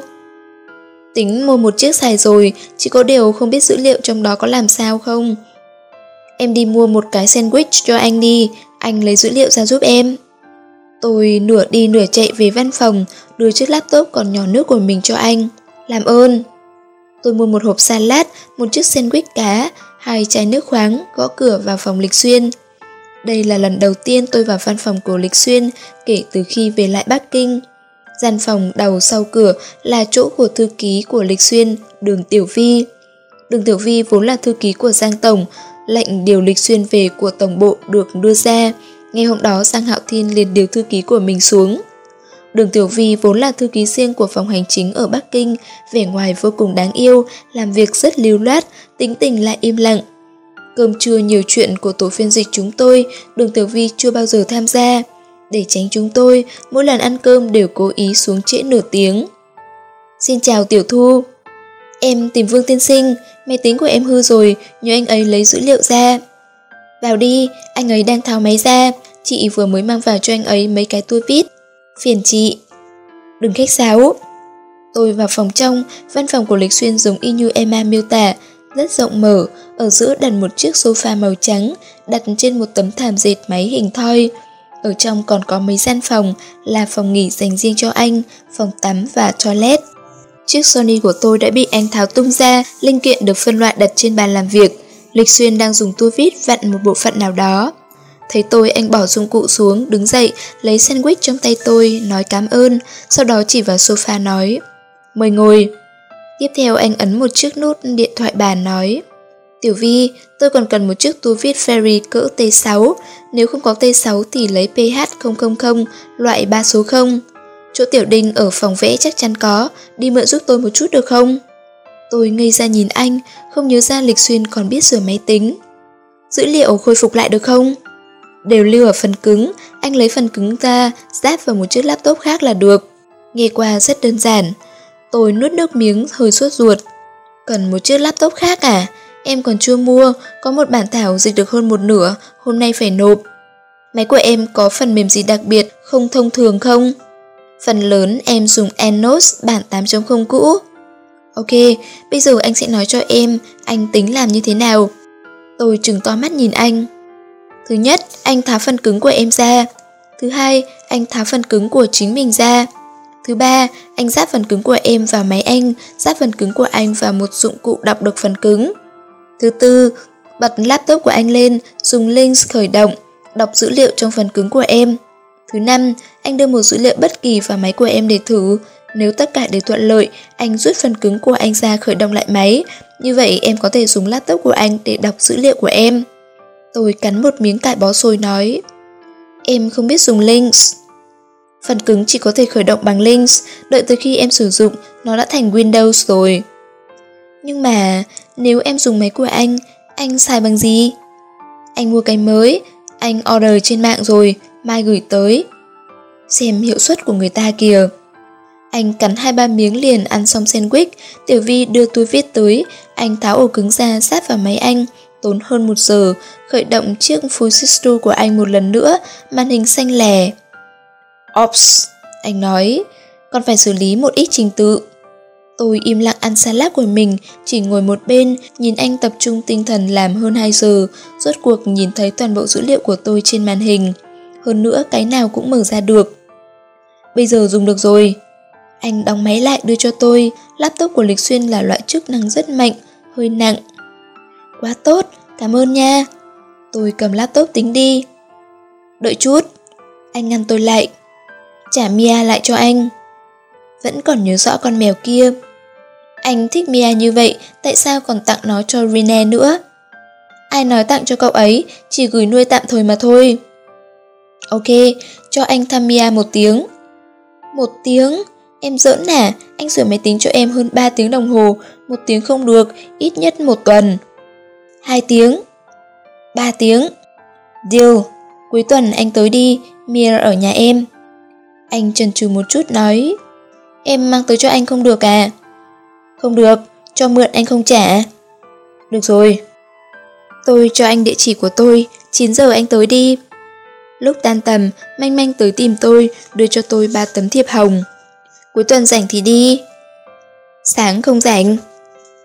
Tính mua một chiếc xài rồi, chỉ có điều không biết dữ liệu trong đó có làm sao không. Em đi mua một cái sandwich cho anh đi, anh lấy dữ liệu ra giúp em. Tôi nửa đi nửa chạy về văn phòng, đưa chiếc laptop còn nhỏ nước của mình cho anh. Làm ơn. Tôi mua một hộp salad, một chiếc sandwich cá, hai chai nước khoáng, gõ cửa vào phòng Lịch Xuyên. Đây là lần đầu tiên tôi vào văn phòng của Lịch Xuyên kể từ khi về lại Bắc Kinh. Gian phòng đầu sau cửa là chỗ của thư ký của Lịch Xuyên, Đường Tiểu Vi. Đường Tiểu Vi vốn là thư ký của Giang Tổng, lệnh điều Lịch Xuyên về của Tổng bộ được đưa ra. Ngày hôm đó Giang Hạo Thiên liền điều thư ký của mình xuống. Đường Tiểu Vi vốn là thư ký riêng của phòng hành chính ở Bắc Kinh, vẻ ngoài vô cùng đáng yêu, làm việc rất lưu loát, tính tình lại im lặng. Cơm trưa nhiều chuyện của tổ phiên dịch chúng tôi, đường Tiểu Vi chưa bao giờ tham gia. Để tránh chúng tôi, mỗi lần ăn cơm đều cố ý xuống trễ nửa tiếng. Xin chào Tiểu Thu. Em tìm Vương Tiên Sinh, máy tính của em hư rồi, nhờ anh ấy lấy dữ liệu ra. Vào đi, anh ấy đang tháo máy ra, chị vừa mới mang vào cho anh ấy mấy cái tua vít. Phiền chị. Đừng khách sáo. Tôi vào phòng trong, văn phòng của Lịch Xuyên giống y như Emma miêu tả, rất rộng mở, ở giữa đặt một chiếc sofa màu trắng, đặt trên một tấm thảm dệt máy hình thoi. Ở trong còn có mấy gian phòng là phòng nghỉ dành riêng cho anh, phòng tắm và toilet. Chiếc Sony của tôi đã bị anh tháo tung ra, linh kiện được phân loại đặt trên bàn làm việc. Lịch Xuyên đang dùng tua vít vặn một bộ phận nào đó. Thấy tôi anh bỏ dụng cụ xuống, đứng dậy, lấy sandwich trong tay tôi, nói cảm ơn, sau đó chỉ vào sofa nói Mời ngồi. Tiếp theo anh ấn một chiếc nút điện thoại bàn nói Tiểu Vi, tôi còn cần một chiếc tua viết ferry cỡ T6, nếu không có T6 thì lấy PH000, loại 3 số 0. Chỗ Tiểu Đinh ở phòng vẽ chắc chắn có, đi mượn giúp tôi một chút được không? Tôi ngây ra nhìn anh, không nhớ ra Lịch Xuyên còn biết sửa máy tính. Dữ liệu khôi phục lại được không? Đều lưu ở phần cứng, anh lấy phần cứng ra, ráp vào một chiếc laptop khác là được. Nghe qua rất đơn giản. Tôi nuốt nước miếng hơi suốt ruột. Cần một chiếc laptop khác à? Em còn chưa mua, có một bản thảo dịch được hơn một nửa, hôm nay phải nộp. Máy của em có phần mềm gì đặc biệt, không thông thường không? Phần lớn em dùng Enos bản 8.0 cũ. Ok, bây giờ anh sẽ nói cho em anh tính làm như thế nào. Tôi trừng to mắt nhìn anh. Thứ nhất, anh tháo phần cứng của em ra. Thứ hai, anh tháo phần cứng của chính mình ra. Thứ ba, anh ráp phần cứng của em vào máy anh, ráp phần cứng của anh vào một dụng cụ đọc được phần cứng. Thứ tư, bật laptop của anh lên, dùng Links khởi động, đọc dữ liệu trong phần cứng của em. Thứ năm, anh đưa một dữ liệu bất kỳ vào máy của em để thử. Nếu tất cả đều thuận lợi, anh rút phần cứng của anh ra khởi động lại máy. Như vậy em có thể dùng laptop của anh để đọc dữ liệu của em. Tôi cắn một miếng cải bó xôi nói. Em không biết dùng Links. Phần cứng chỉ có thể khởi động bằng Links, đợi tới khi em sử dụng, nó đã thành Windows rồi. Nhưng mà, nếu em dùng máy của anh, anh xài bằng gì? Anh mua cái mới, anh order trên mạng rồi, mai gửi tới. Xem hiệu suất của người ta kìa. Anh cắn hai ba miếng liền ăn xong sandwich, Tiểu Vi đưa túi viết tới, anh tháo ổ cứng ra sát vào máy anh, tốn hơn một giờ, khởi động chiếc Fujitsu của anh một lần nữa, màn hình xanh lè. Ops, anh nói, còn phải xử lý một ít trình tự. Tôi im lặng ăn salad của mình, chỉ ngồi một bên, nhìn anh tập trung tinh thần làm hơn 2 giờ, rốt cuộc nhìn thấy toàn bộ dữ liệu của tôi trên màn hình. Hơn nữa cái nào cũng mở ra được. Bây giờ dùng được rồi. Anh đóng máy lại đưa cho tôi, laptop của Lịch Xuyên là loại chức năng rất mạnh, hơi nặng. Quá tốt, cảm ơn nha. Tôi cầm laptop tính đi. Đợi chút. Anh ngăn tôi lại. Trả Mia lại cho anh. Vẫn còn nhớ rõ con mèo kia. Anh thích Mia như vậy, tại sao còn tặng nó cho Rene nữa? Ai nói tặng cho cậu ấy, chỉ gửi nuôi tạm thời mà thôi. Ok, cho anh thăm Mia một tiếng. Một tiếng? Em giỡn à, anh sửa máy tính cho em hơn 3 tiếng đồng hồ, một tiếng không được, ít nhất một tuần. Hai tiếng. Ba tiếng. Deal, cuối tuần anh tới đi, Mir ở nhà em. Anh chần chừ một chút nói, em mang tới cho anh không được à? Không được, cho mượn anh không trả. Được rồi. Tôi cho anh địa chỉ của tôi, 9 giờ anh tới đi. Lúc tan tầm, manh manh tới tìm tôi, đưa cho tôi ba tấm thiệp hồng. Cuối tuần rảnh thì đi. Sáng không rảnh.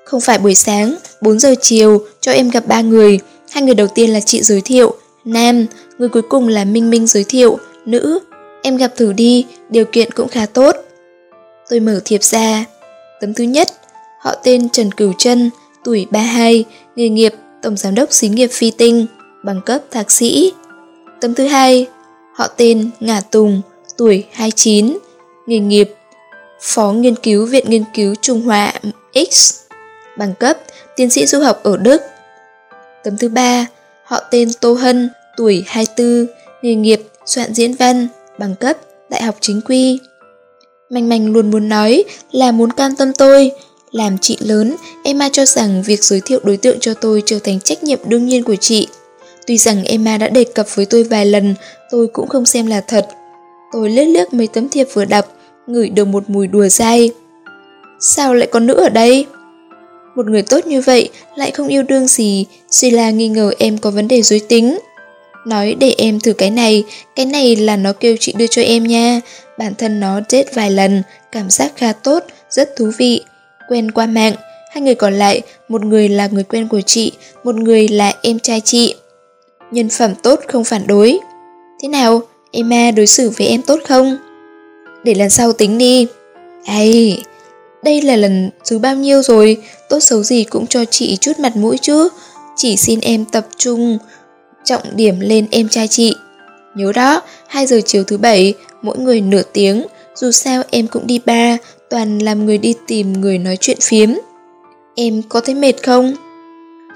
Không phải buổi sáng, 4 giờ chiều, cho em gặp ba người. Hai người đầu tiên là chị giới thiệu, nam, người cuối cùng là Minh Minh giới thiệu, nữ. Em gặp thử đi, điều kiện cũng khá tốt. Tôi mở thiệp ra. Tấm thứ nhất, họ tên Trần Cửu Trân, tuổi 32, nghề nghiệp Tổng Giám đốc Xí nghiệp Phi Tinh, bằng cấp thạc sĩ. Tấm thứ hai, họ tên Ngả Tùng, tuổi 29, nghề nghiệp Phó nghiên cứu Viện Nghiên cứu Trung Hoa X, bằng cấp tiến sĩ du học ở Đức. Tấm thứ ba, họ tên Tô Hân, tuổi 24, nghề nghiệp soạn diễn văn, bằng cấp Đại học Chính quy. Manh Manh luôn muốn nói là muốn cam tâm tôi. Làm chị lớn, Emma cho rằng việc giới thiệu đối tượng cho tôi trở thành trách nhiệm đương nhiên của chị. Tuy rằng Emma đã đề cập với tôi vài lần, tôi cũng không xem là thật. Tôi lướt lướt mấy tấm thiệp vừa đọc, ngửi được một mùi đùa dai. Sao lại có nữ ở đây? Một người tốt như vậy lại không yêu đương gì, suy là nghi ngờ em có vấn đề giới tính. Nói để em thử cái này, cái này là nó kêu chị đưa cho em nha. Bản thân nó chết vài lần, cảm giác khá tốt, rất thú vị. Quen qua mạng, hai người còn lại, một người là người quen của chị, một người là em trai chị. Nhân phẩm tốt không phản đối. Thế nào, Emma đối xử với em tốt không? Để lần sau tính đi. Ây, đây là lần thứ bao nhiêu rồi, tốt xấu gì cũng cho chị chút mặt mũi chứ. Chỉ xin em tập trung, trọng điểm lên em trai chị. Nhớ đó, 2 giờ chiều thứ bảy, mỗi người nửa tiếng, dù sao em cũng đi ba, toàn làm người đi tìm người nói chuyện phiếm. Em có thấy mệt không?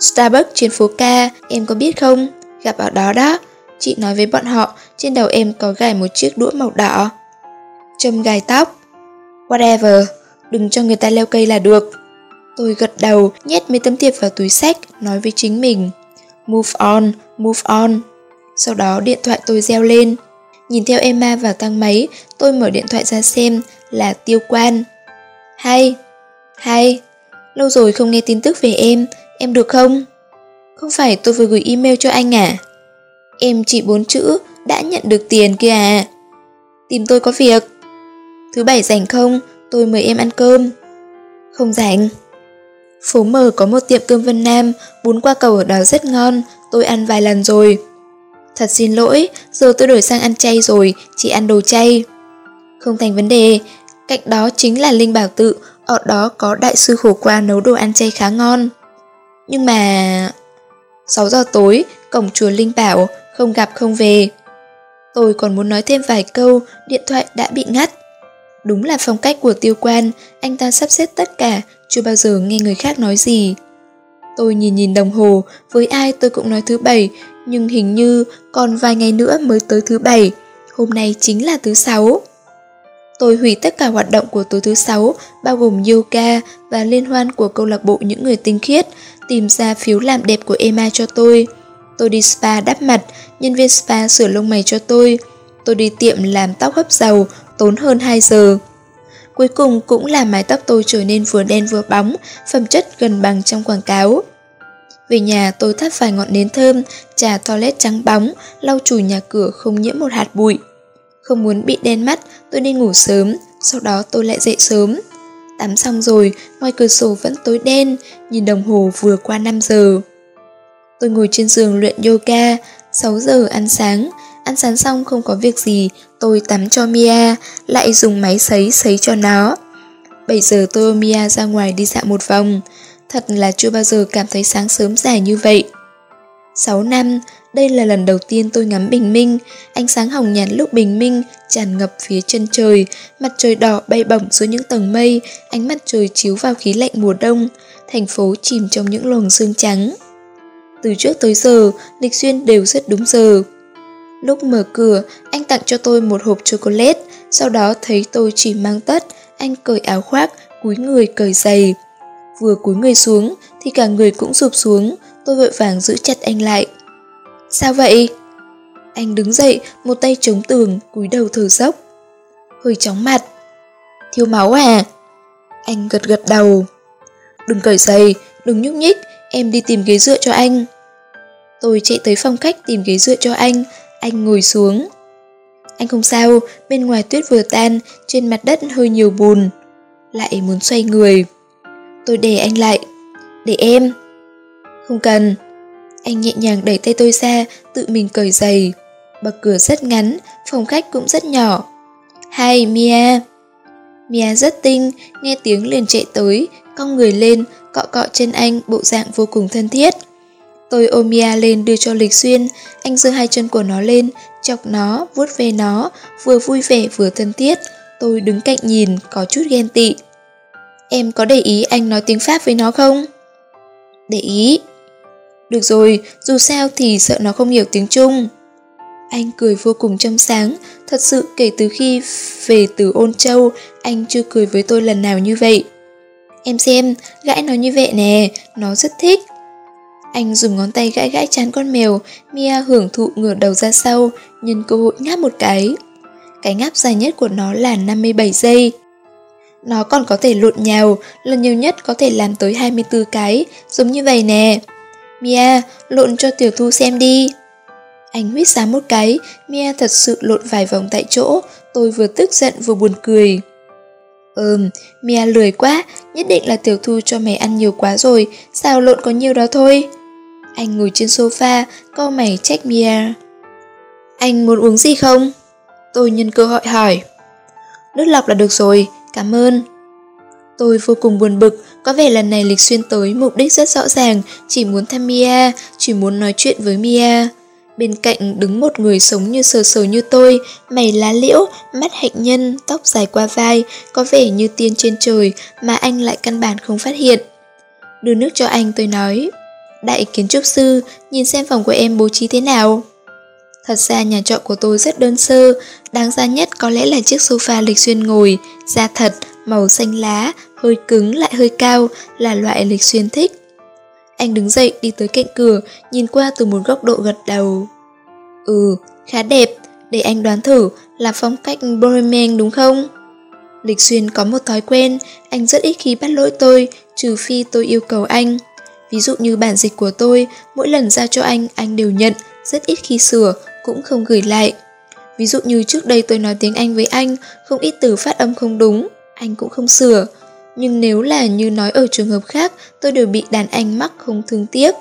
Starbucks trên phố ca, em có biết không? Gặp ở đó đó. Chị nói với bọn họ, trên đầu em có gài một chiếc đũa màu đỏ. Châm gài tóc. Whatever, đừng cho người ta leo cây là được. Tôi gật đầu, nhét mấy tấm thiệp vào túi sách, nói với chính mình. Move on, move on. Sau đó điện thoại tôi reo lên. Nhìn theo Emma vào thang máy, tôi mở điện thoại ra xem là tiêu quan. Hay, hay, lâu rồi không nghe tin tức về em, em được không? Không phải tôi vừa gửi email cho anh à? Em chỉ bốn chữ, đã nhận được tiền kia à? Tìm tôi có việc. Thứ bảy rảnh không? Tôi mời em ăn cơm. Không rảnh. Phố mở có một tiệm cơm Vân Nam, bún qua cầu ở đó rất ngon, tôi ăn vài lần rồi. Thật xin lỗi, giờ tôi đổi sang ăn chay rồi, chỉ ăn đồ chay. Không thành vấn đề, cạnh đó chính là Linh Bảo Tự, ở đó có đại sư khổ qua nấu đồ ăn chay khá ngon. Nhưng mà... 6 giờ tối, cổng chùa Linh Bảo, không gặp không về. Tôi còn muốn nói thêm vài câu, điện thoại đã bị ngắt. Đúng là phong cách của tiêu quan, anh ta sắp xếp tất cả, chưa bao giờ nghe người khác nói gì. Tôi nhìn nhìn đồng hồ, với ai tôi cũng nói thứ bảy, nhưng hình như còn vài ngày nữa mới tới thứ bảy. Hôm nay chính là thứ sáu. Tôi hủy tất cả hoạt động của tối thứ sáu, bao gồm yoga và liên hoan của câu lạc bộ những người tinh khiết, tìm ra phiếu làm đẹp của Emma cho tôi. Tôi đi spa đắp mặt, nhân viên spa sửa lông mày cho tôi. Tôi đi tiệm làm tóc hấp dầu, tốn hơn 2 giờ. Cuối cùng cũng là mái tóc tôi trở nên vừa đen vừa bóng, phẩm chất gần bằng trong quảng cáo. Về nhà tôi thắp vài ngọn nến thơm, trà toilet trắng bóng, lau chùi nhà cửa không nhiễm một hạt bụi. Không muốn bị đen mắt, tôi đi ngủ sớm, sau đó tôi lại dậy sớm. Tắm xong rồi, ngoài cửa sổ vẫn tối đen, nhìn đồng hồ vừa qua 5 giờ. Tôi ngồi trên giường luyện yoga, 6 giờ ăn sáng, ăn sáng xong không có việc gì, tôi tắm cho Mia, lại dùng máy sấy sấy cho nó. 7 giờ tôi ôm Mia ra ngoài đi dạo một vòng, thật là chưa bao giờ cảm thấy sáng sớm dài như vậy. 6 năm, đây là lần đầu tiên tôi ngắm bình minh, ánh sáng hồng nhạt lúc bình minh tràn ngập phía chân trời, mặt trời đỏ bay bổng dưới những tầng mây, ánh mặt trời chiếu vào khí lạnh mùa đông, thành phố chìm trong những luồng sương trắng. Từ trước tới giờ, Lịch Xuyên đều rất đúng giờ. Lúc mở cửa, anh tặng cho tôi một hộp chocolate, sau đó thấy tôi chỉ mang tất, anh cởi áo khoác, cúi người cởi giày. Vừa cúi người xuống thì cả người cũng rụp xuống, tôi vội vàng giữ chặt anh lại. Sao vậy? Anh đứng dậy, một tay chống tường, cúi đầu thở dốc. Hơi chóng mặt. Thiếu máu à? Anh gật gật đầu. Đừng cởi giày, đừng nhúc nhích, em đi tìm ghế dựa cho anh. Tôi chạy tới phòng khách tìm ghế dựa cho anh, anh ngồi xuống. Anh không sao, bên ngoài tuyết vừa tan, trên mặt đất hơi nhiều bùn. Lại muốn xoay người. Tôi để anh lại. Để em. Không cần. Anh nhẹ nhàng đẩy tay tôi ra, tự mình cởi giày. Bậc cửa rất ngắn, phòng khách cũng rất nhỏ. Hai, Mia. Mia rất tinh, nghe tiếng liền chạy tới, cong người lên, cọ cọ trên anh, bộ dạng vô cùng thân thiết. Tôi ôm Mia lên đưa cho Lịch Xuyên, anh giơ hai chân của nó lên, chọc nó, vuốt về nó, vừa vui vẻ vừa thân thiết. Tôi đứng cạnh nhìn, có chút ghen tị. Em có để ý anh nói tiếng Pháp với nó không? Để ý. Được rồi, dù sao thì sợ nó không hiểu tiếng Trung. Anh cười vô cùng trong sáng, thật sự kể từ khi về từ Ôn Châu, anh chưa cười với tôi lần nào như vậy. Em xem, gãi nó như vậy nè, nó rất thích. Anh dùng ngón tay gãi gãi chán con mèo, Mia hưởng thụ ngửa đầu ra sau, nhân cơ hội ngáp một cái. Cái ngáp dài nhất của nó là 57 giây. Nó còn có thể lộn nhào, lần nhiều nhất có thể làm tới 24 cái, giống như vậy nè. Mia, lộn cho tiểu thu xem đi. Anh huyết giá một cái, Mia thật sự lộn vài vòng tại chỗ, tôi vừa tức giận vừa buồn cười. Ừm, Mia lười quá, nhất định là tiểu thu cho mày ăn nhiều quá rồi, sao lộn có nhiều đó thôi. Anh ngồi trên sofa, câu mày trách Mia. Anh muốn uống gì không? Tôi nhân cơ hội hỏi. Nước lọc là được rồi, cảm ơn. Tôi vô cùng buồn bực, có vẻ lần này Lịch Xuyên tới mục đích rất rõ ràng, chỉ muốn thăm Mia, chỉ muốn nói chuyện với Mia. Bên cạnh đứng một người sống như sờ sờ như tôi, mày lá liễu, mắt hạnh nhân, tóc dài qua vai, có vẻ như tiên trên trời mà anh lại căn bản không phát hiện. Đưa nước cho anh tôi nói. Đại kiến trúc sư, nhìn xem phòng của em bố trí thế nào. Thật ra nhà trọ của tôi rất đơn sơ, đáng giá nhất có lẽ là chiếc sofa lịch xuyên ngồi, da thật, màu xanh lá, hơi cứng lại hơi cao, là loại lịch xuyên thích. Anh đứng dậy đi tới cạnh cửa, nhìn qua từ một góc độ gật đầu. Ừ, khá đẹp, để anh đoán thử là phong cách Bohemian đúng không? Lịch Xuyên có một thói quen, anh rất ít khi bắt lỗi tôi, trừ phi tôi yêu cầu anh. Ví dụ như bản dịch của tôi, mỗi lần ra cho anh, anh đều nhận, rất ít khi sửa, cũng không gửi lại. Ví dụ như trước đây tôi nói tiếng Anh với anh, không ít từ phát âm không đúng, anh cũng không sửa. Nhưng nếu là như nói ở trường hợp khác, tôi đều bị đàn anh mắc không thương tiếc.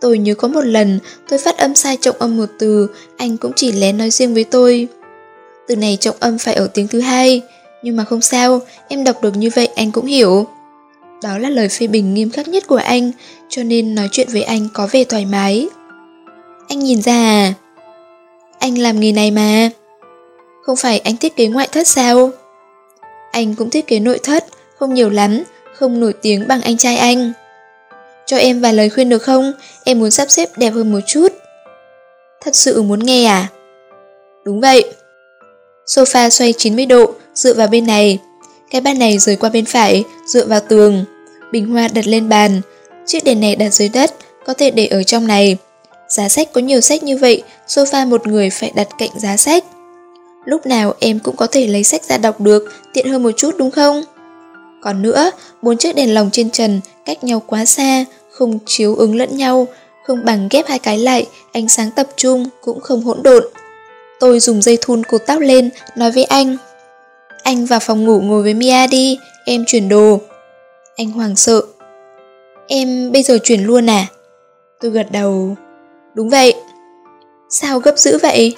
Tôi nhớ có một lần, tôi phát âm sai trọng âm một từ, anh cũng chỉ lén nói riêng với tôi. Từ này trọng âm phải ở tiếng thứ hai, nhưng mà không sao, em đọc được như vậy anh cũng hiểu. Đó là lời phê bình nghiêm khắc nhất của anh, cho nên nói chuyện với anh có vẻ thoải mái. Anh nhìn ra à? Anh làm nghề này mà. Không phải anh thiết kế ngoại thất sao? Anh cũng thiết kế nội thất, không nhiều lắm, không nổi tiếng bằng anh trai anh. Cho em vài lời khuyên được không? Em muốn sắp xếp đẹp hơn một chút. Thật sự muốn nghe à? Đúng vậy. Sofa xoay 90 độ, dựa vào bên này. Cái bàn này rời qua bên phải, dựa vào tường. Bình hoa đặt lên bàn. Chiếc đèn này đặt dưới đất, có thể để ở trong này. Giá sách có nhiều sách như vậy, sofa một người phải đặt cạnh giá sách. Lúc nào em cũng có thể lấy sách ra đọc được, tiện hơn một chút đúng không? Còn nữa, bốn chiếc đèn lồng trên trần cách nhau quá xa, không chiếu ứng lẫn nhau, không bằng ghép hai cái lại, ánh sáng tập trung cũng không hỗn độn. Tôi dùng dây thun cột tóc lên, nói với anh. Anh vào phòng ngủ ngồi với Mia đi, em chuyển đồ. Anh hoàng sợ. Em bây giờ chuyển luôn à? Tôi gật đầu. Đúng vậy. Sao gấp dữ vậy?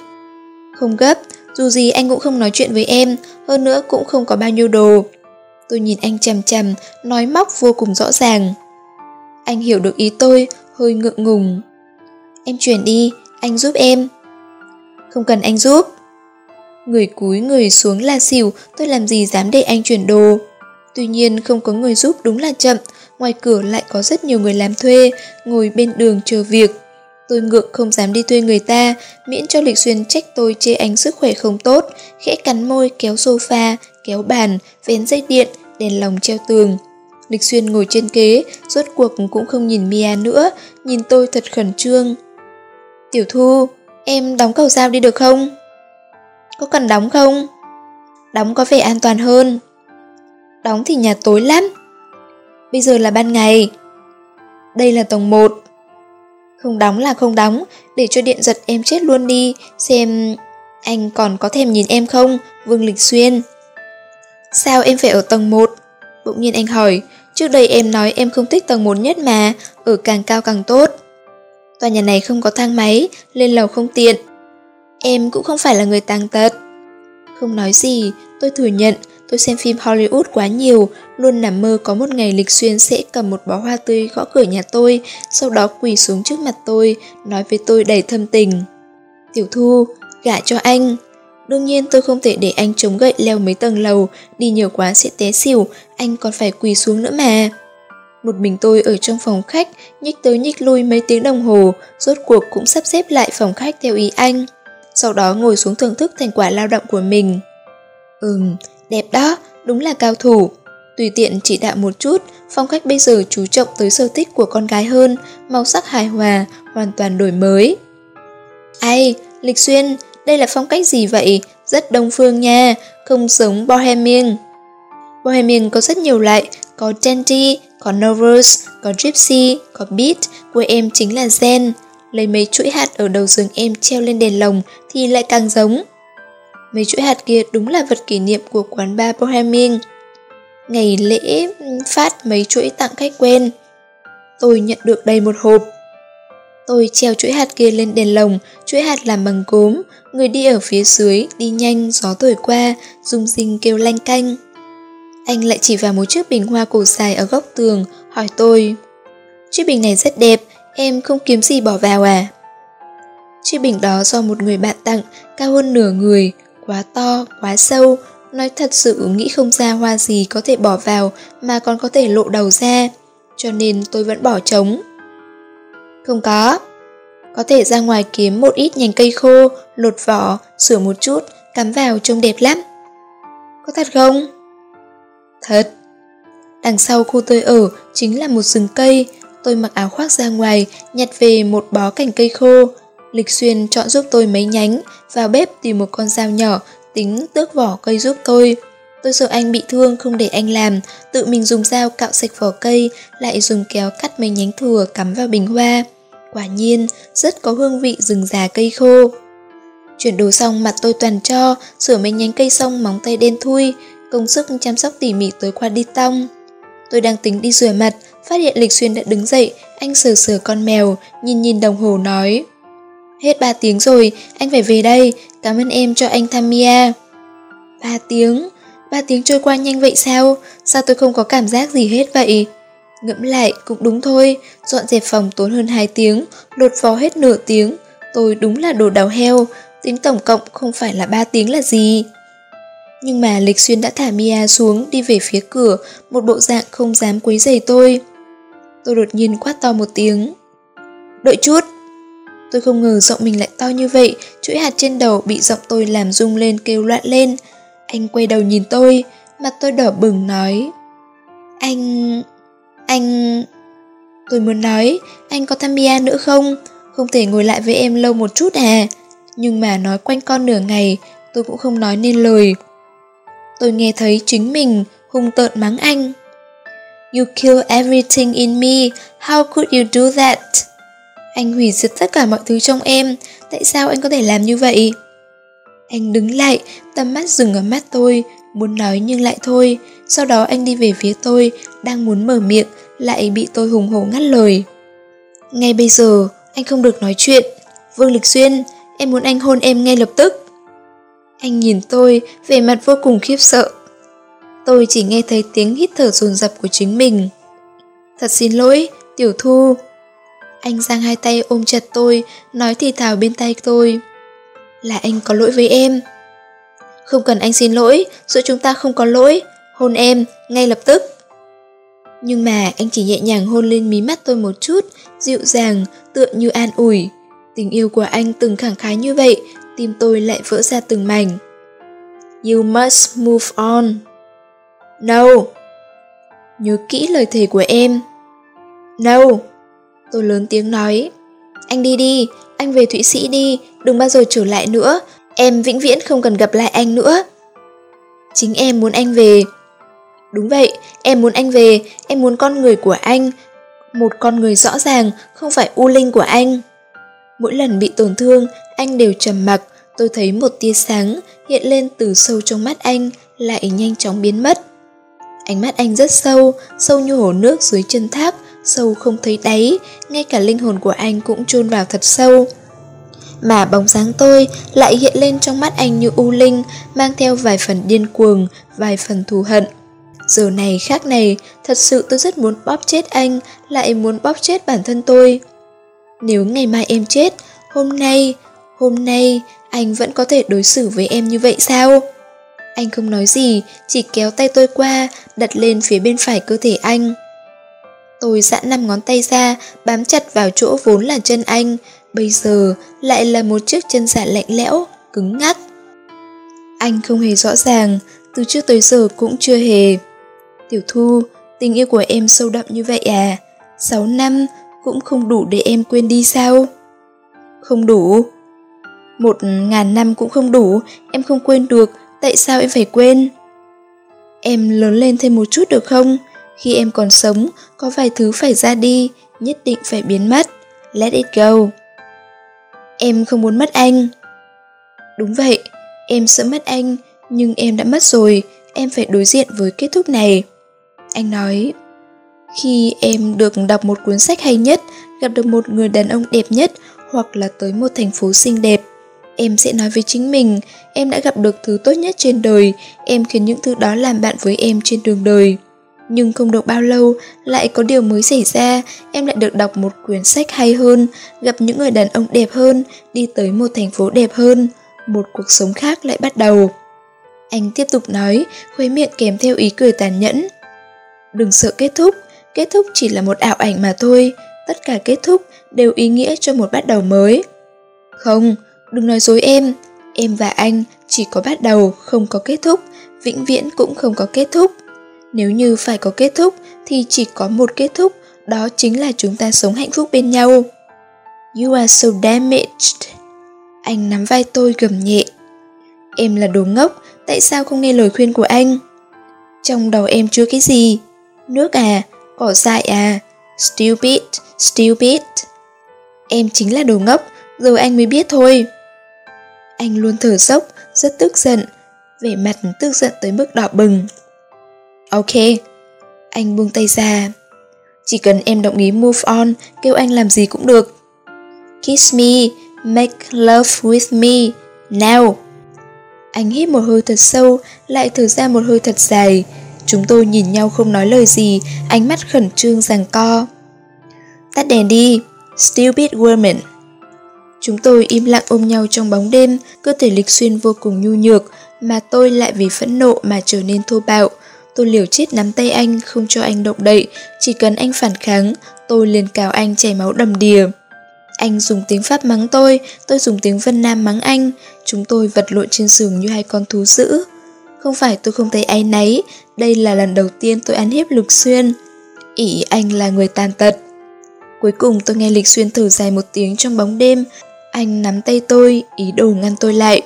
Không gấp, dù gì anh cũng không nói chuyện với em, hơn nữa cũng không có bao nhiêu đồ. Tôi nhìn anh chằm chằm, nói móc vô cùng rõ ràng. Anh hiểu được ý tôi, hơi ngượng ngùng. Em chuyển đi, anh giúp em. Không cần anh giúp. Người cúi người xuống là xỉu, tôi làm gì dám để anh chuyển đồ. Tuy nhiên không có người giúp đúng là chậm, ngoài cửa lại có rất nhiều người làm thuê, ngồi bên đường chờ việc. Tôi ngược không dám đi thuê người ta, miễn cho Lịch Xuyên trách tôi chê anh sức khỏe không tốt, khẽ cắn môi kéo sofa, kéo bàn, vén dây điện, đèn lồng treo tường. Lịch Xuyên ngồi trên kế, rốt cuộc cũng không nhìn Mia nữa, nhìn tôi thật khẩn trương. Tiểu Thu, em đóng cầu dao đi được không? Có cần đóng không? Đóng có vẻ an toàn hơn. Đóng thì nhà tối lắm. Bây giờ là ban ngày. Đây là tầng 1. Không đóng là không đóng, để cho điện giật em chết luôn đi, xem anh còn có thèm nhìn em không, Vương Lịch Xuyên. Sao em phải ở tầng 1? Bỗng nhiên anh hỏi, trước đây em nói em không thích tầng 1 nhất mà, ở càng cao càng tốt. Tòa nhà này không có thang máy, lên lầu không tiện. Em cũng không phải là người tàng tật. Không nói gì, tôi thừa nhận, tôi xem phim Hollywood quá nhiều, luôn nằm mơ có một ngày Lịch Xuyên sẽ cầm một bó hoa tươi gõ cửa nhà tôi, sau đó quỳ xuống trước mặt tôi, nói với tôi đầy thâm tình. Tiểu Thu, gả cho anh. Đương nhiên tôi không thể để anh chống gậy leo mấy tầng lầu, đi nhiều quá sẽ té xỉu, anh còn phải quỳ xuống nữa mà. Một mình tôi ở trong phòng khách, nhích tới nhích lui mấy tiếng đồng hồ, rốt cuộc cũng sắp xếp lại phòng khách theo ý anh. Sau đó ngồi xuống thưởng thức thành quả lao động của mình. Ừm, đẹp đó, đúng là cao thủ. Tùy tiện chỉ đạo một chút, phong cách bây giờ chú trọng tới sở thích của con gái hơn, màu sắc hài hòa, hoàn toàn đổi mới. Ai, Lịch Xuyên, đây là phong cách gì vậy? Rất đông phương nha, không giống Bohemian. Bohemian có rất nhiều loại, có Dandy, có Nervous, có Gypsy, có Beat, của em chính là Zen. Lấy mấy chuỗi hạt ở đầu giường em treo lên đèn lồng thì lại càng giống. Mấy chuỗi hạt kia đúng là vật kỷ niệm của quán bar Bohemian. Ngày lễ phát mấy chuỗi tặng khách quen. Tôi nhận được đầy một hộp. Tôi treo chuỗi hạt kia lên đèn lồng, chuỗi hạt làm bằng cốm người đi ở phía dưới, đi nhanh, gió thổi qua, rung rinh kêu lanh canh. Anh lại chỉ vào một chiếc bình hoa cổ dài ở góc tường, hỏi tôi. Chiếc bình này rất đẹp, em không kiếm gì bỏ vào à? Chiếc bình đó do một người bạn tặng, cao hơn nửa người, quá to, quá sâu, nói thật sự nghĩ không ra hoa gì có thể bỏ vào mà còn có thể lộ đầu ra, cho nên tôi vẫn bỏ trống. Không có. Có thể ra ngoài kiếm một ít nhành cây khô, lột vỏ, sửa một chút, cắm vào trông đẹp lắm. Có thật không? Thật. Đằng sau khu tôi ở chính là một rừng cây, tôi mặc áo khoác ra ngoài, nhặt về một bó cành cây khô. Lịch Xuyên chọn giúp tôi mấy nhánh, vào bếp tìm một con dao nhỏ, tính tước vỏ cây giúp tôi. Tôi sợ anh bị thương không để anh làm, tự mình dùng dao cạo sạch vỏ cây, lại dùng kéo cắt mấy nhánh thừa cắm vào bình hoa. Quả nhiên, rất có hương vị rừng già cây khô. Chuyển đồ xong mặt tôi toàn cho, sửa mấy nhánh cây xong móng tay đen thui, công sức chăm sóc tỉ mỉ tới qua đi tong. Tôi đang tính đi rửa mặt, phát hiện Lịch Xuyên đã đứng dậy, anh sờ sờ con mèo, nhìn nhìn đồng hồ nói. Hết 3 tiếng rồi, anh phải về đây, cảm ơn em cho anh thăm Mia. 3 tiếng? 3 tiếng trôi qua nhanh vậy sao? Sao tôi không có cảm giác gì hết vậy? Ngẫm lại cũng đúng thôi, dọn dẹp phòng tốn hơn 2 tiếng, lột phó hết nửa tiếng. Tôi đúng là đồ đào heo, tính tổng cộng không phải là 3 tiếng là gì. Nhưng mà Lịch Xuyên đã thả Mia xuống đi về phía cửa, một bộ dạng không dám quấy rầy tôi. Tôi đột nhiên quát to một tiếng. Đợi chút! Tôi không ngờ giọng mình lại to như vậy, chuỗi hạt trên đầu bị giọng tôi làm rung lên kêu loạn lên. Anh quay đầu nhìn tôi, mặt tôi đỏ bừng nói. Anh... anh... Tôi muốn nói, anh có tham Mia nữa không? Không thể ngồi lại với em lâu một chút à? Nhưng mà nói quanh con nửa ngày, tôi cũng không nói nên lời. Tôi nghe thấy chính mình hung tợn mắng anh. You kill everything in me, how could you do that? Anh hủy diệt tất cả mọi thứ trong em, tại sao anh có thể làm như vậy? Anh đứng lại, tầm mắt dừng ở mắt tôi, muốn nói nhưng lại thôi. Sau đó anh đi về phía tôi, đang muốn mở miệng, lại bị tôi hùng hổ ngắt lời. Ngay bây giờ, anh không được nói chuyện. Vương Lịch Xuyên, em muốn anh hôn em ngay lập tức. Anh nhìn tôi, vẻ mặt vô cùng khiếp sợ. Tôi chỉ nghe thấy tiếng hít thở dồn dập của chính mình. Thật xin lỗi, Tiểu Thu. Anh giang hai tay ôm chặt tôi, nói thì thào bên tay tôi. Là anh có lỗi với em. Không cần anh xin lỗi, giữa chúng ta không có lỗi. Hôn em, ngay lập tức. Nhưng mà anh chỉ nhẹ nhàng hôn lên mí mắt tôi một chút, dịu dàng, tựa như an ủi. Tình yêu của anh từng khẳng khái như vậy, tim tôi lại vỡ ra từng mảnh. You must move on. No. Nhớ kỹ lời thề của em. No. Tôi lớn tiếng nói. Anh đi đi, anh về Thụy Sĩ đi, đừng bao giờ trở lại nữa. Em vĩnh viễn không cần gặp lại anh nữa. Chính em muốn anh về. Đúng vậy, em muốn anh về, em muốn con người của anh. Một con người rõ ràng, không phải u linh của anh. Mỗi lần bị tổn thương, anh đều trầm mặc, tôi thấy một tia sáng hiện lên từ sâu trong mắt anh, lại nhanh chóng biến mất. Ánh mắt anh rất sâu, sâu như hồ nước dưới chân thác, sâu không thấy đáy, ngay cả linh hồn của anh cũng chôn vào thật sâu. Mà bóng dáng tôi lại hiện lên trong mắt anh như u linh, mang theo vài phần điên cuồng, vài phần thù hận. Giờ này khác này, thật sự tôi rất muốn bóp chết anh, lại muốn bóp chết bản thân tôi. Nếu ngày mai em chết, hôm nay, hôm nay anh vẫn có thể đối xử với em như vậy sao? Anh không nói gì, chỉ kéo tay tôi qua, đặt lên phía bên phải cơ thể anh. Tôi giãn năm ngón tay ra, bám chặt vào chỗ vốn là chân anh, bây giờ lại là một chiếc chân giả lạnh lẽo, cứng ngắt. Anh không hề rõ ràng, từ trước tới giờ cũng chưa hề. Tiểu Thu, tình yêu của em sâu đậm như vậy à? 6 năm cũng không đủ để em quên đi sao? Không đủ. Một ngàn năm cũng không đủ, em không quên được, tại sao em phải quên? Em lớn lên thêm một chút được không? Khi em còn sống, có vài thứ phải ra đi, nhất định phải biến mất. Let it go. Em không muốn mất anh. Đúng vậy, em sợ mất anh, nhưng em đã mất rồi, em phải đối diện với kết thúc này. Anh nói, khi em được đọc một cuốn sách hay nhất, gặp được một người đàn ông đẹp nhất hoặc là tới một thành phố xinh đẹp, em sẽ nói với chính mình, em đã gặp được thứ tốt nhất trên đời, em khiến những thứ đó làm bạn với em trên đường đời. Nhưng không được bao lâu, lại có điều mới xảy ra, em lại được đọc một quyển sách hay hơn, gặp những người đàn ông đẹp hơn, đi tới một thành phố đẹp hơn, một cuộc sống khác lại bắt đầu. Anh tiếp tục nói, khuấy miệng kèm theo ý cười tàn nhẫn. Đừng sợ kết thúc, kết thúc chỉ là một ảo ảnh mà thôi, tất cả kết thúc đều ý nghĩa cho một bắt đầu mới. Không, đừng nói dối em, em và anh chỉ có bắt đầu, không có kết thúc, vĩnh viễn cũng không có kết thúc. Nếu như phải có kết thúc thì chỉ có một kết thúc, đó chính là chúng ta sống hạnh phúc bên nhau. You are so damaged. Anh nắm vai tôi gầm nhẹ. Em là đồ ngốc, tại sao không nghe lời khuyên của anh? Trong đầu em chứa cái gì? Nước à? Cỏ dại à? Stupid, stupid. Em chính là đồ ngốc, giờ anh mới biết thôi. Anh luôn thở dốc, rất tức giận, vẻ mặt tức giận tới mức đỏ bừng. Ok, anh buông tay ra. Chỉ cần em đồng ý move on, kêu anh làm gì cũng được. Kiss me, make love with me, now. Anh hít một hơi thật sâu, lại thở ra một hơi thật dài. Chúng tôi nhìn nhau không nói lời gì, ánh mắt khẩn trương giằng co. Tắt đèn đi, stupid woman. Chúng tôi im lặng ôm nhau trong bóng đêm, cơ thể lịch xuyên vô cùng nhu nhược, mà tôi lại vì phẫn nộ mà trở nên thô bạo. Tôi liều chết nắm tay anh, không cho anh động đậy, chỉ cần anh phản kháng, tôi liền cào anh chảy máu đầm đìa. Anh dùng tiếng Pháp mắng tôi, tôi dùng tiếng Vân Nam mắng anh, chúng tôi vật lộn trên giường như hai con thú dữ. Không phải tôi không thấy áy náy, đây là lần đầu tiên tôi ăn hiếp Lục Xuyên. ỉ anh là người tàn tật. Cuối cùng tôi nghe Lịch Xuyên thở dài một tiếng trong bóng đêm, anh nắm tay tôi, ý đồ ngăn tôi lại.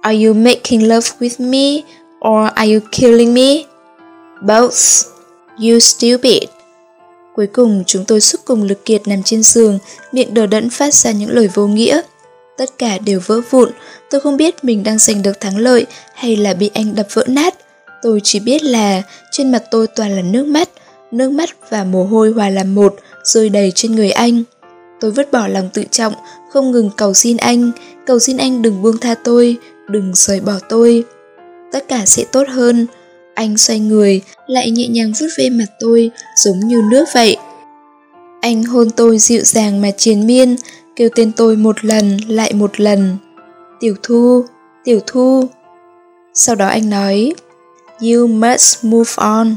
Are you making love with me or are you killing me? Both. You stupid. Cuối cùng chúng tôi sức cùng lực kiệt nằm trên giường, miệng đờ đẫn phát ra những lời vô nghĩa. Tất cả đều vỡ vụn, tôi không biết mình đang giành được thắng lợi hay là bị anh đập vỡ nát. Tôi chỉ biết là trên mặt tôi toàn là nước mắt, nước mắt và mồ hôi hòa làm một, rơi đầy trên người anh. Tôi vứt bỏ lòng tự trọng, không ngừng cầu xin anh, cầu xin anh đừng buông tha tôi, đừng rời bỏ tôi. Tất cả sẽ tốt hơn. Anh xoay người, lại nhẹ nhàng vuốt ve mặt tôi, giống như nước vậy. Anh hôn tôi dịu dàng mà triền miên, kêu tên tôi một lần lại một lần. Tiểu Thu, Tiểu Thu. Sau đó anh nói, You must move on.